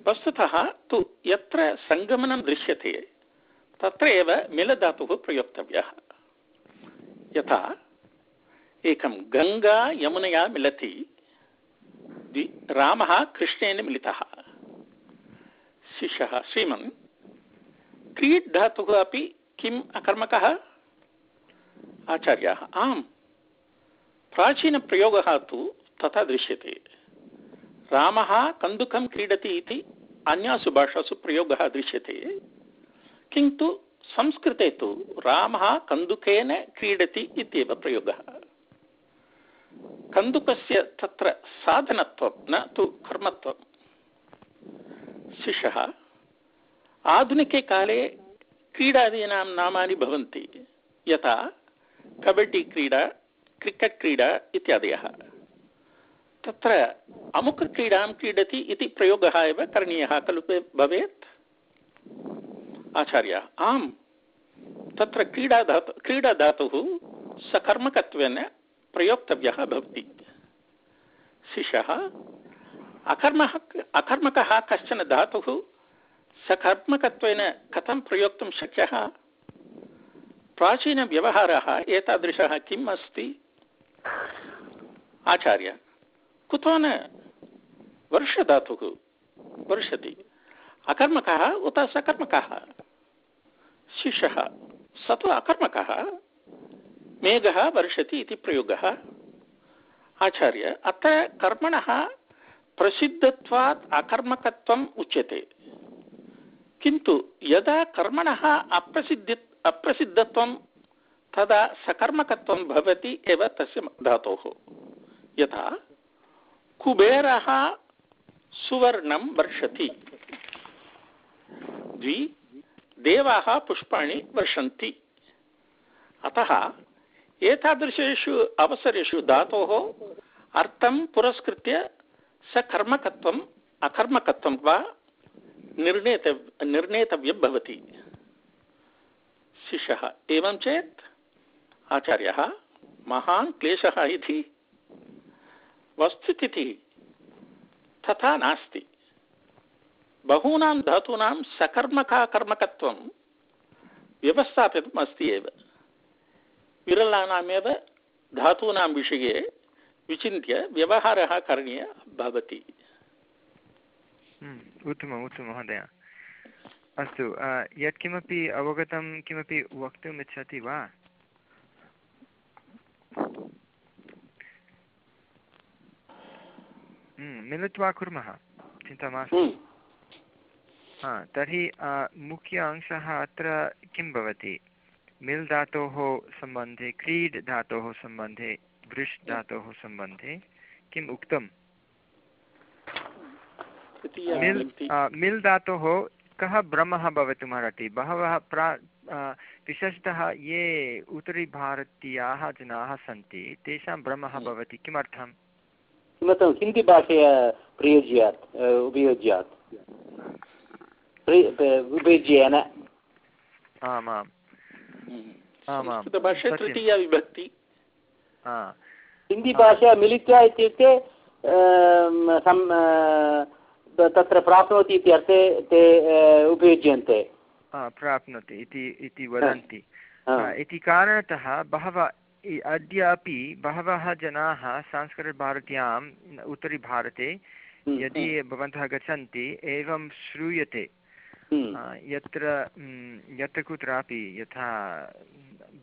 वस्तुतः तु यत्र सङ्गमनं दृश्यते तत्र एव मिलधातुः प्रयोक्तव्यः। यथा, एकं गङ्गा यमुनया मिलति रामः कृष्णेन मिलितः। शिष्यः श्रीमन्, क्रीड् धातुः अपि किम् अकर्मकः? आचार्याः, आम्। प्राचीनप्रयोगः तु तथा दृश्यते। रामः कन्दुकं क्रीडति इति अन्यासु भाषासु प्रयोगः दृश्यते। किन्तु संस्कृते तु रामः कन्दुकेन क्रीडति इत्येव प्रयोगः। कन्दुकस्य तत्र साधनत्वं न तु कर्मत्वं। शिशः, आधुनिके काले क्रीडादीनां नामानि भवन्ति, यथा कबड्डी क्रीडा, क्रिकेट् क्रीडा इत्यादयः। तत्र अमुकक्रीडां क्रीडति इति प्रयोगः एव करणीयः, खलु भवेत्? आचार्य, आम्। तत्र क्रीडाधातु क्रीडाधातुः सकर्मकत्वेन प्रयोक्तव्यः भवति। शिशः अकर्मः, अकर्मकः कश्चन धातुः सकर्मकत्वेन कथं प्रयोक्तुं शक्यः? प्राचीनव्यवहारः एतादृशः किम् अस्ति? आचार्य कुतो न वर्षधातुः वर्षति। अकर्मकः उत सकर्मकः शिशः स तु अकर्मकः। मेघः, वर्षति प्रयोगः। आचार्य अत्र कर्मणः प्रसिद्धत्वात् उच्यते। किन्तु यदा कर्मणः अप्रसिद्धि अप्रसिद्धत्वं, तदा सकर्मकत्वं भवति एव तस्य धातोः। यथा कुबेरः सुवर्णं वर्षति। द्वि, देवाः पुष्पाणि वर्षन्ति। अतः एतादृशेषु अवसरेषु धातोः अर्थं पुरस्कृत्य सकर्मकत्वम्, अकर्मकत्वं वा निर्णेत निर्णेतव्यं भवति। शिष्यः एवं चेत् आचार्यः महान् क्लेशः इति वस्तुस्थितिः तथा नास्ति। बहूनां धातूनां सकर्मकाकर्मकत्वं व्यवस्थापितम् अस्ति एव। विरलानामेव धातूनां विषये विचिन्त्य व्यवहारः करणीयः भवति। हम्म, उत्तमम् उत्तमं महोदय। अस्तु यत्किमपि अवगतं किमपि वक्तुम् इच्छति वा? मिलित्वा कुर्मः। चिन्ता मास्तु। हम्म। हा तर्हि मुख्य अंशः अत्र किं भवति? मिल् धातोः सम्बन्धे क्रीड् धातोः सम्बन्धे वृष् धातोः सम्बन्धे किम् उक्तं मिल् मिल् धातोः कः भ्रमः भवितुमर्हति बहवः प्रा विशेषतः ये उत्तरीभारतीयाः जनाः सन्ति तेषां भ्रमः हम्म। भवति किमर्थं किमर्थं हिन्दीभाषया प्रयुज्यात् उपयुज्यात्? उपयुज्येन? आमाम्। आमां संस्कृतभाषे तृतीया विभक्ति। हा। हिन्दीभाषा मिलित्वा इत्युक्ते सम्, तत्र प्राप्नोति इति अर्थे ते उपयुज्यन्ते। प्राप्नोति इति इति वदन्ति। इति कारणतः बहवः इ- अद्य अपि बहवः जनाः संस्कृतभारत्याम् उत्तरीभारते हम्म, यदि भवन्तः गच्छन्ति एवं श्रूयते। हम्म, यत्र यत्र कुत्रापि यथा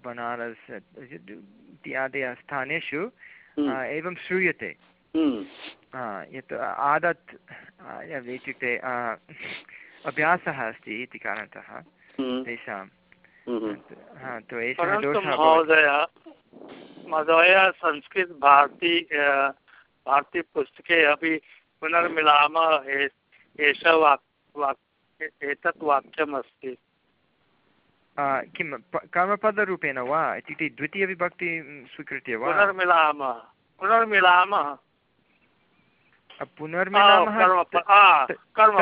बनारस् इत्यादयः स्थानेषु हम्म, एवं श्रूयते। हम्म, आ, यत् आदत् इत्युक्ते अभ्यासः अस्ति इति कारणतः हम्म, तेषां महोदय संस्कृत भारती भारती पुस्तके अपि पुनर्मिलामः ए- एष वाक् वाक् एतत् वाक्यमस्ति। आ, किं कर्मपदरूपेण वा? इत्युक्ते द्वितीयविभक्ति स्वीकृत्य वा? पुनर्मिलामः पुनर्मिलामः। पुनर्मिलामः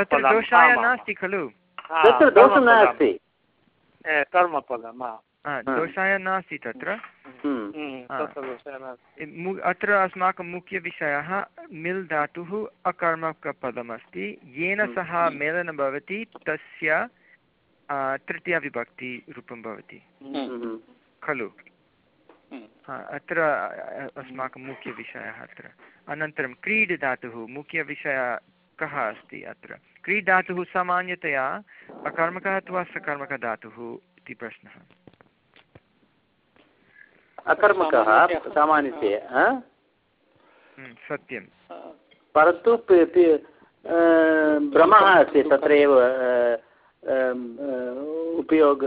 तत्र दोषाय नास्ति खलु। तत्र दोषः कर्मपदम्। नास्ति। कर्मपदम् आ। आ, दोषाय नास्ति तत्र। हम्म, हम्म, अत्र अस्माकं मुख्यविषयः मिल् धातुः अकर्मकपदमस्ति। येन हम्म. सह मेलनं भवति तस्य आ, तृतीयाविभक्तिरूपं भवति। खलु? अत्र अस्माकं मुख्यविषयः अत्र। अनन्तरं क्रीड् धातुः मुख्यविषयः कः अस्ति अत्र? क्रीड् धातुः सामान्यतया अकर्मकः अथवा सकर्मकधातुः इति प्रश्नः। अकर्मकः सामान्यतया? हम्म, सत्यं परन्तु भ्रमः अस्ति तत्रैव उपयोग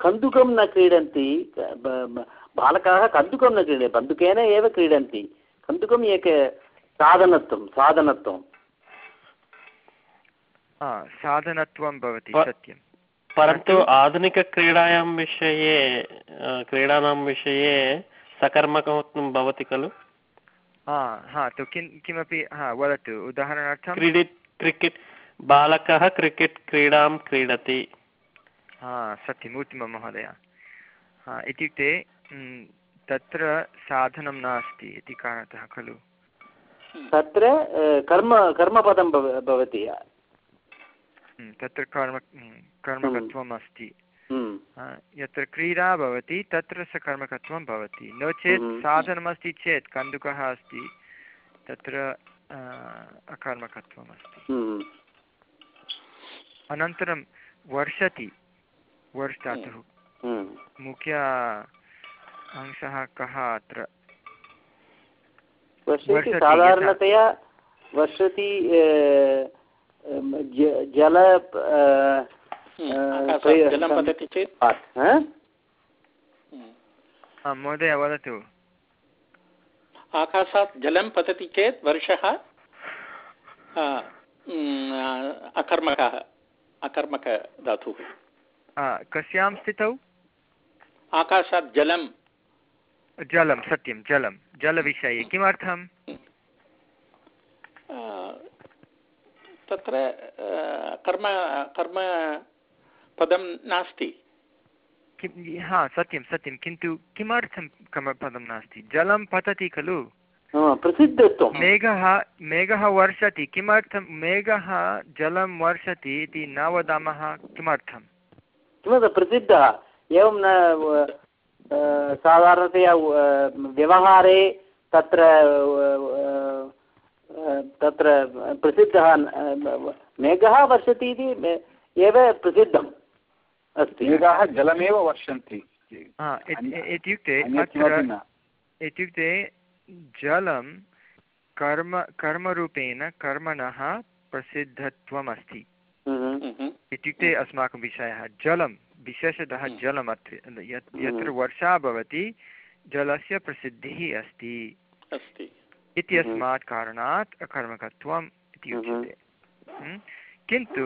कन्दुकं न क्रीडन्ति बालकाः कन्दुकं न क्रीडन्ति बन्दुकेन एव क्रीडन्ति। कन्दुकम् एक साधनत्वं साधनत्वं। साधनत्वं भवति सत्यं परन्तु आधुनिकक्रीडायां विषये क्रीडानां विषये सकर्मकत्वं भवति खलु? हा हा तु किं किमपि हा वदतु उदाहरणार्थं? क्रीडित् क्रिकेट् बालकः क्रिकेट् क्रीडां क्रीडति। हा सत्यम् उत्तमं महोदय। हा इत्युक्ते तत्र साधनं नास्ति इति कारणतः खलु? तत्र कर्म कर्मपदं भव- भवति। तत्र कर्म म्, कर्मकत्वम् अस्ति। हम्म, हा, यत्र क्रीडा भवति तत्र स कर्मकत्वं भवति। नो चेत् हम्म। साधनमस्ति चेत् कन्दुकः अस्ति तत्र अकर्मकत्वम् अस्ति। हम्म, अनन्तरं वर्षति वर्ष धातुः हम्म। मुख्य अंशः कः अत्र? साधारणतया वर्षति जल अ, जलं पतति चेत्? हा? हम्म। आं महोदय वदतु। आकाशात् जलं पतति चेत् वर्षः? आ, म्, अकर्मकः अकर्मकधातुः आ, कस्यां स्थितौ? आकाशात् जलं। जलं सत्यं जलं। जलविषये किमर्थं आ, तत्र कर्म कर्म पदं नास्ति। किं हा सत्यं सत्यं। किन्तु किमर्थं कर्मपदं नास्ति? जलं पतति खलु? हा, प्रसिद्धत्वं। मेघः मेघः वर्षति। किमर्थं मेघः जलं वर्षति इति न वदामः? किमर्थं? किमर्थं प्रसिद्धः? एवं न साधारणतया व्यवहारे तत्र तत्र प्रसिद्धः मेघः वर्षति इति मे- एव प्रसिद्धम् अस्ति मेघाः जलमेव वर्षन्ति हा, इत्युक्ते इत्युक्ते जलं कर्म कर्मरूपेण कर्मणः प्रसिद्धत्वम् अस्ति हम्म, हम्म। इत्युक्ते अस्माकं विषयः जलं विशेषतः हम्म। जलम् अत्र यत् हम्म। यत्र वर्षा भवति जलस्य प्रसिद्धिः अस्ति अस्ति इति हम्म। कारणात् अकर्मकत्वम् इति हम्म। उच्यते हम्म? किन्तु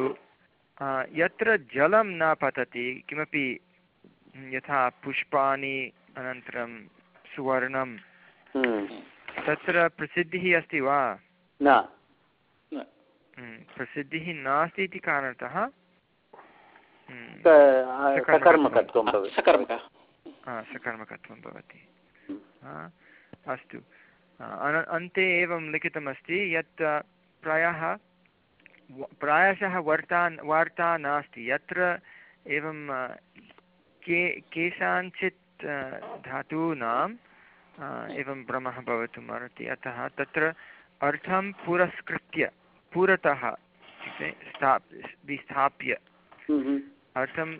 यत्र जलं न पतति किमपि यथा पुष्पाणि अनन्तरं सुवर्णं। तत्र प्रसिद्धिः अस्ति वा न न। प्रसिद्धिः नास्ति इति कारणतः सकर्मकत्वं भवति अस्तु अन्ते एवं लिखितमस्ति यत् प्रायः प्रायशः वार्ता वार्ता नास्ति। यत्र एवं के केषाञ्चित् धातूनां एवं भ्रमः भवितुम् अर्हति। अतः तत्र अर्थं पुरस्कृत्य पुरतः इत्युक्ते स्था विस्थाप्य। हम्म। अर्थं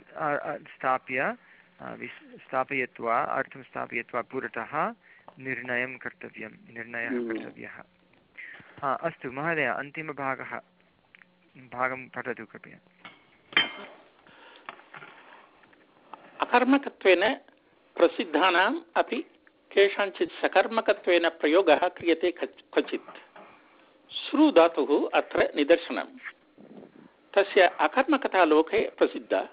स्थाप्य स्थापयित्वा अर्थं स्थापयित्वा पुरतः निर्णयं कर्तव्यं निर्णयः हम्म। कर्तव्यः। हा अस्तु महोदय अन्तिमभागः भागं पठतु कृपया। अकर्मकत्वेन प्रसिद्धानाम् अपि केषाञ्चित् सकर्मकत्वेन प्रयोगः क्रियते क्वचित्। श्रुधातुः अत्र निदर्शनं तस्य अकर्मकतालोके प्रसिद्धा।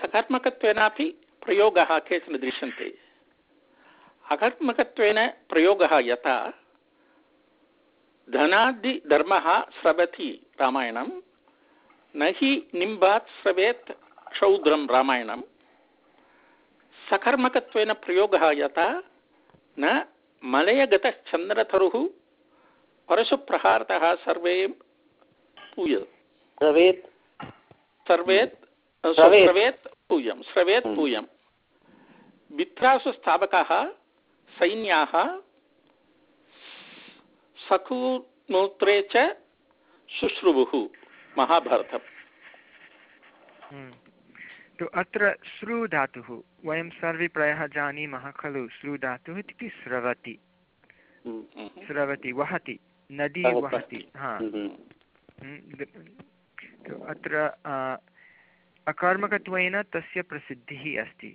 सकर्मकत्वेनापि प्रयोगः केचन दृश्यन्ते। अकर्मकत्वेन प्रयोगः यथा धनादिधर्मः स्रवति रामायणं न हि निम्बात् स्रवेत् क्षौद्रं रामायणं सकर्मकत्वेन प्रयोगः यथा न मलयगतश्चन्द्रतरुः परशुप्रहारतः सर्वे पूय भवेत् सर्वेत् स्रवेत्। स्रवेत् पूयं स्रवेत् हम्म। पूयं वित्रासु स्थापकाः सैन्याः सखूनोत्रे च शुश्रुवुः महाभारतम् हम्म। तु अत्र श्रु धातुः वयं सर्वे प्रायः जानीमः खलु श्रु धातुः इत्युक्ते स्रवति हम्म। स्रवति वहति नदी वहति। हा तु अत्र अकर्मकत्वेन तस्य प्रसिद्धिः अस्ति।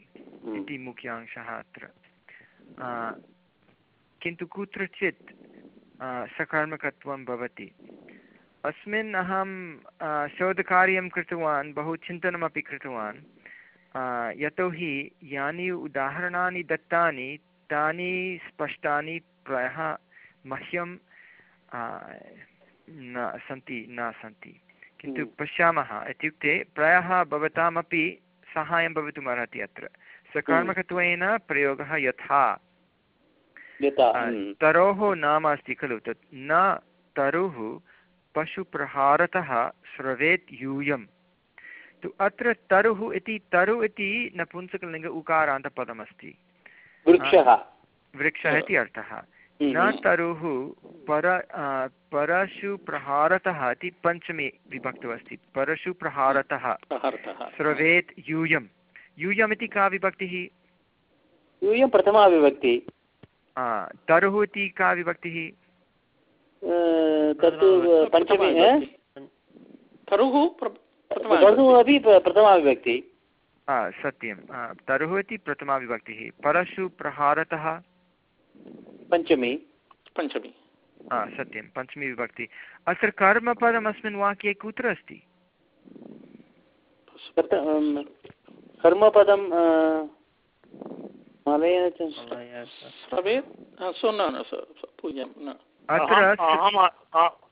इति मुख्यांशः अत्र किन्तु कुत्रचित् सकर्मकत्वं भवति। अस्मिन् अहं शोधकार्यं कृतवान् बहु चिन्तनमपि कृतवान्। यतोहि यानि उदाहरणानि दत्तानि तानि स्पष्टानि प्रायः मह्यं न सन्ति न सन्ति। किन्तु हम्म। पश्यामः इत्युक्ते प्रायः भवतामपि साहाय्यं भवितुमर्हति अत्र। सकर्मकत्वेन प्रयोगः यथा। हम्म। तरोः नाम अस्ति खलु तत् न तरुः पशुप्रहारतः स्रवेत् यूयं तु अत्र तरुः इति तरु इति नपुंसकलिङ्ग उकारान्तपदमस्ति। वृक्षः। वृक्षः इति अर्थः। न हम्म। तरुः पर परशुप्रहारतः इति पञ्चमे विभक्तौ अस्ति परशुप्रहारतः। प्रहर्तः स्रवेत् यूयं यूयम् इति का विभक्तिः? यूयं प्रथमा विभक्ति। आ, तरुः इति का विभक्तिः? अ, तत् पञ्चमी तरुः प्रथमा तरुः अपि प्रथमा विभक्ति। आ, सत्यं तरुः इति प्रथमा विभक्तिः। परशुप्रहारतः पञ्चमी। पञ्चमी। आ, सत्यं पञ्चमी विभक्ति। अत्र कर्मपदम् अस्मिन् वाक्ये कुत्र अस्ति? कर्मपदं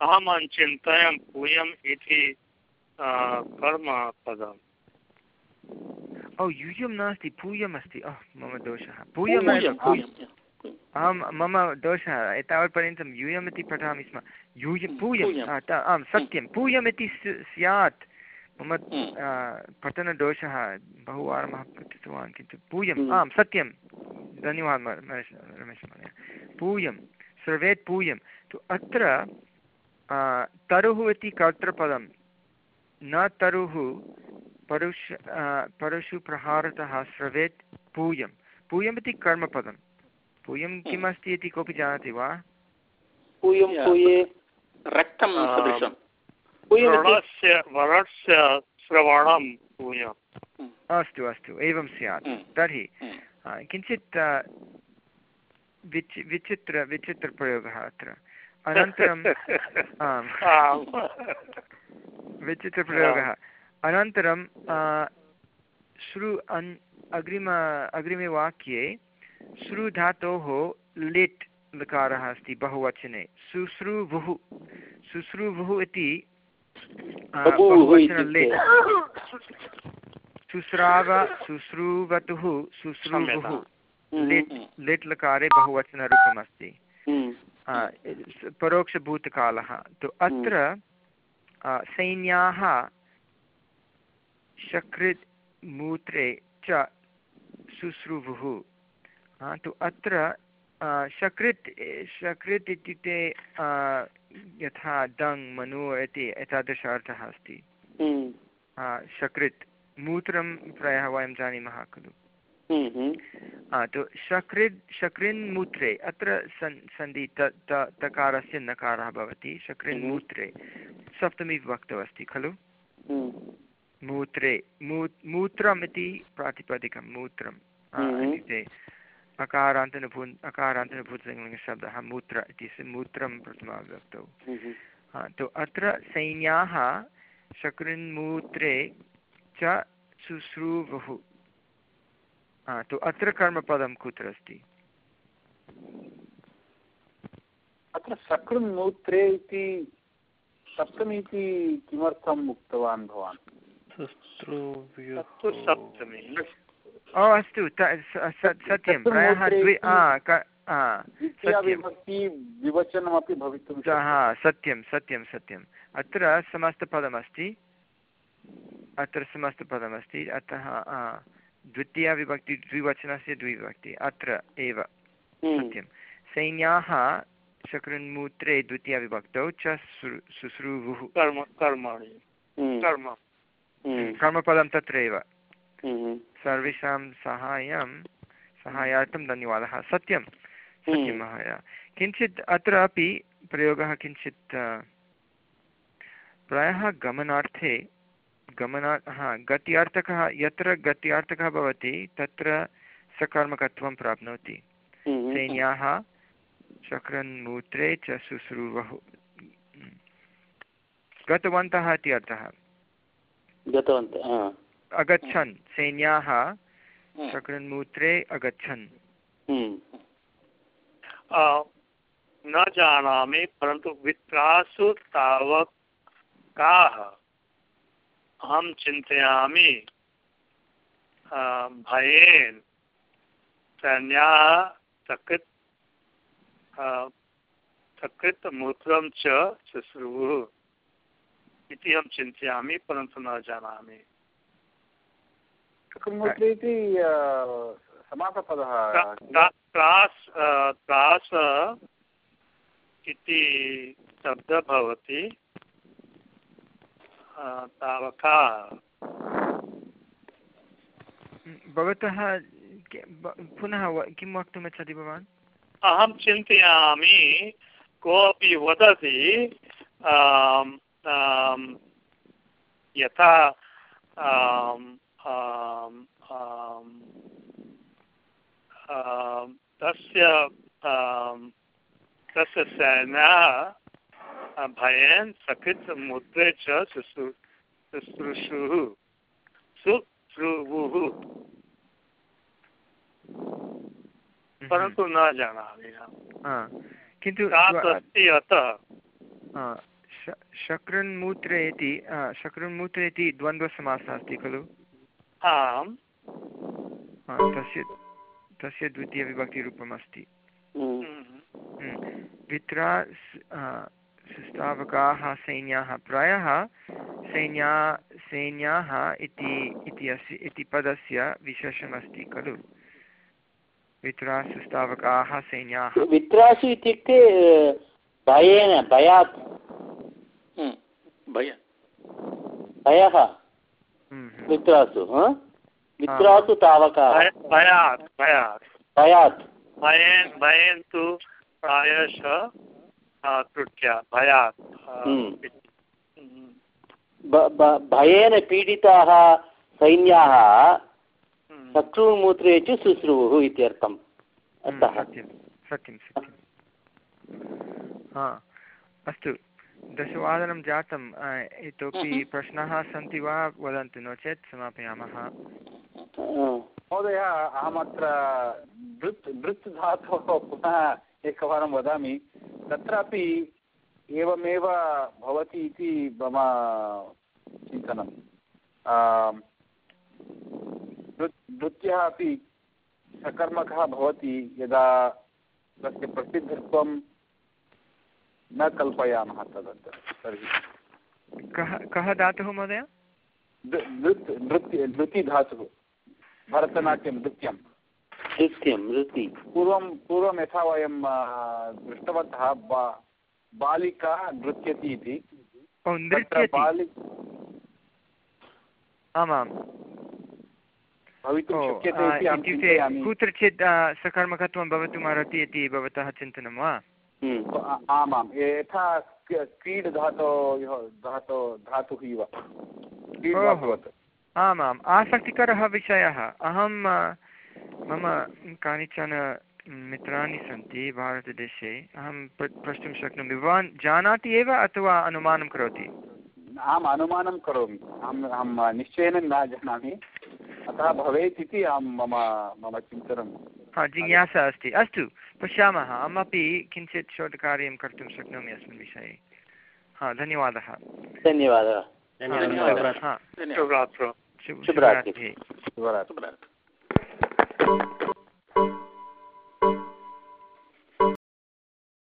अहं चिन्तयामि पूयम् इति कर्मपदम्। ओ यूयं नास्ति पूयम् अस्ति। मम दोषः। पूयम्। अहं मम दोषः एतावत्पर्यन्तं यूयम् इति पठामि स्म। यूयं पूयम्। आ, आं सत्यं। पूयम् इति स्यात्। मम हम्म। पठनदोषः बहुवारम् अहं पठितवान् किन्तु पूयम्। हम्म। आं सत्यं धन्यवादः रमेश रमेशमहोदय पूयं सर्वेत् पूयं तु अत्र तरुः इति कर्तृपदं न तरुः परुष आ, परशु प्रहारतः स्रवेत् पूयं पूयम् इति कर्मपदं। पूयं किम् अस्ति इति कोऽपि जानाति वा? पूयं या. पूये रक्तं आम्. सदृशं पूयमिति वरस्य वरस्य श्रवणं पूयम् अस्तु अस्तु एवं स्यात्. तर्हि. किञ्चित् विचि विचित्र विचित्रप्रयोगः अत्र अनन्तरम् (laughs) आम् विचित्रप्रयोगः अनन्तरं श्रु अन् अग्रिम अग्रिमे वाक्ये श्रुधातोः लिट् लकारः अस्ति बहुवचने शुश्रुवुः शुश्रुवुः इति शुश्राव शुश्रूवतुः शुश्रूवुः हम्म, लिट् हम्म. लिट् लकारे बहुवचनरूपमस्ति। हम्म. परोक्षभूतकालः। तु अत्र सैन्याः शकृत् मूत्रे च शुश्रुवुः तु अत्र शकृत् शकृत् इत्युक्ते यथा दङ् मनु इति एतादृश अर्थः अस्ति हम्म. शकृत् मूत्रं प्रायः वयं जानीमः खलु हम्म, हम्म. हा तु शकृद् शकृन् मूत्रे अत्र सन् सन्धि तकारस्य नकारः भवति शकृन् Mhm. मूत्रे सप्तमी अस्ति खलु हम्म. मूत्रे मू मूत्रम् इति प्रातिपदिकं मूत्रं Mhm. इत्युक्ते अकारान्तनुभू अकारान्तनुभूतलिङ्गशब्दः मूत्र इति स- मूत्रं प्रथमा विभक्तौ हम्म. हा तु अत्र सैन्याः शकृन्मूत्रे च शुश्रूवुः तु अत्र कर्मपदं कुत्र अस्ति? अत्र शकृन्मूत्रे इति सप्तमी इति किमर्थम् उक्तवान् भवान्? सप्तमी। ओ अस्तु त- स- स- सत्यं। प्रायः द्वि विवचनमपि भवितुं हा सत्यं सत्यं सत्यम् अत्र समस्तपदमस्ति। अत्र समस्तपदमस्ति। अतः द्वितीया विभक्ति द्विवचनस्य द्विविभक्ति। अत्र एव। हम्म. सत्यं। सैन्याः शकृन्मूत्रे द्वितीया विभक्तौ च शुश्रूवुः कर्म कर्माणि। हम्म. कर्म। हम्म. कर्मपदं तत्रैव. सर्वेषां साहाय्यं साहाय्यार्थं धन्यवादः। सत्यं सत्यं हम्म. महोदय। किञ्चित् अत्रापि प्रयोगः किञ्चित् प्रायः गमनार्थे गमना हा गत्यार्थकः यत्र गत्यार्थकः भवति तत्र सकर्मकत्वं प्राप्नोति। हम्म. सैन्याः शक्रन्मूत्रे च शुश्रूवः। गतवन्तः इति अर्थः। गतवन्तः. अगच्छन् सैन्याः हम्म. शक्रन्मूत्रे अगच्छन् हम्म. न जानामि परन्तु वित्रासु तावत् काः अहं चिन्तयामि भयेन सैन्याः सकृत् सकृतमूत्रं च शुश्रूः इति अहं चिन्तयामि परन्तु न जानामि चक्रमूर्ति इति समासपदः त्रा- त्रा- त्रास् त्रास इति शब्दः भवति तावका। भवतः पुनः किं वक्तुमिच्छति भवान्? अहं चिन्तयामि कोऽपि वदति यथा तस्य आम्, तस्य सेना भयेन सकृत् मुद्रे च शुश्रू शुश्रूषुः शुश्रुवुः। परन्तु न जानामि। हा, किन्तु अस्ति अतः। हा, इति हा, इति द्वन्द्वसमासः अस्ति खलु? आम्। हा, तस्य तस्य द्वितीयविभक्तिरूपम् अस्ति हम्म। हम्म। वित्रा सुस्तावकाः सैन्याः प्रायः सैन्या सैन्याः इति इति अस्य इति पदस्य विशेषमस्ति खलु? वित्रा सुस्तावकाः सैन्याः। वित्रासु इत्युक्ते भयेन भयात्। हम्म, भय। हम्म। वित्रासु तावकाः भयात् भयात् भयात् भयेन भयेन तु प्रायशः त्रुट्या भयात् हम्म। हम्म। भयेन पीडिताः सैन्याः हम्म। शत्रुमूत्रे च शुश्रूः इत्यर्थम् अतः सत्यं सत्यं सत्यं हा अस्तु दशवादनं जातम् इतोपि. प्रश्नाः सन्ति वा वदन्तु नो चेत् समापयामः। महोदय अहमत्र दृत् दृत् धातोः पुनः एकवारं वदामि। तत्रापि एवमेव भवति इति मम चिन्तनं नृत्यः अपि सकर्मकः भवति यदा तस्य प्रसिद्धत्वं न कल्पयामः तदत्र तर्हि। कः कः धातुः महोदय? नृत् नृत्य नृतिधातुः भरतनाट्यं नृत्यं नृत्यं नृति पूर्वं पूर्वं यथा वयं दृष्टवन्तः बा बालिका नृत्यति इति। बालि आमां कुत्रचित् सकर्मकत्वं भवितुमर्हति इति भवतः चिन्तनं वा? आमां यथा क्रीड् धातो धातो धातुः इव। आमाम् आसक्तिकरः विषयः। अहं मम कानिचन मित्राणि सन्ति भारतदेशे अहं प्रष्टुं शक्नोमि। भवान् जानाति एव अथवा अनुमानं करोति? अहम् अनुमानं करोमि। अहम् अहं निश्चयेन न जानामि। अतः भवेत् इति अहं मम मम चिन्तनं हा जिज्ञासा अस्ति। अस्तु पश्यामः। अहमपि किञ्चित् शोधकार्यं कर्तुं शक्नोमि अस्मिन् विषये। हा धन्यवादः। धन्यवादः। धन्यवादः। हा। शुभरात्रौ शुभ- शुभरात्रिः। शुभरात्रिः। शुभरात्रिः। शुभरात्रि।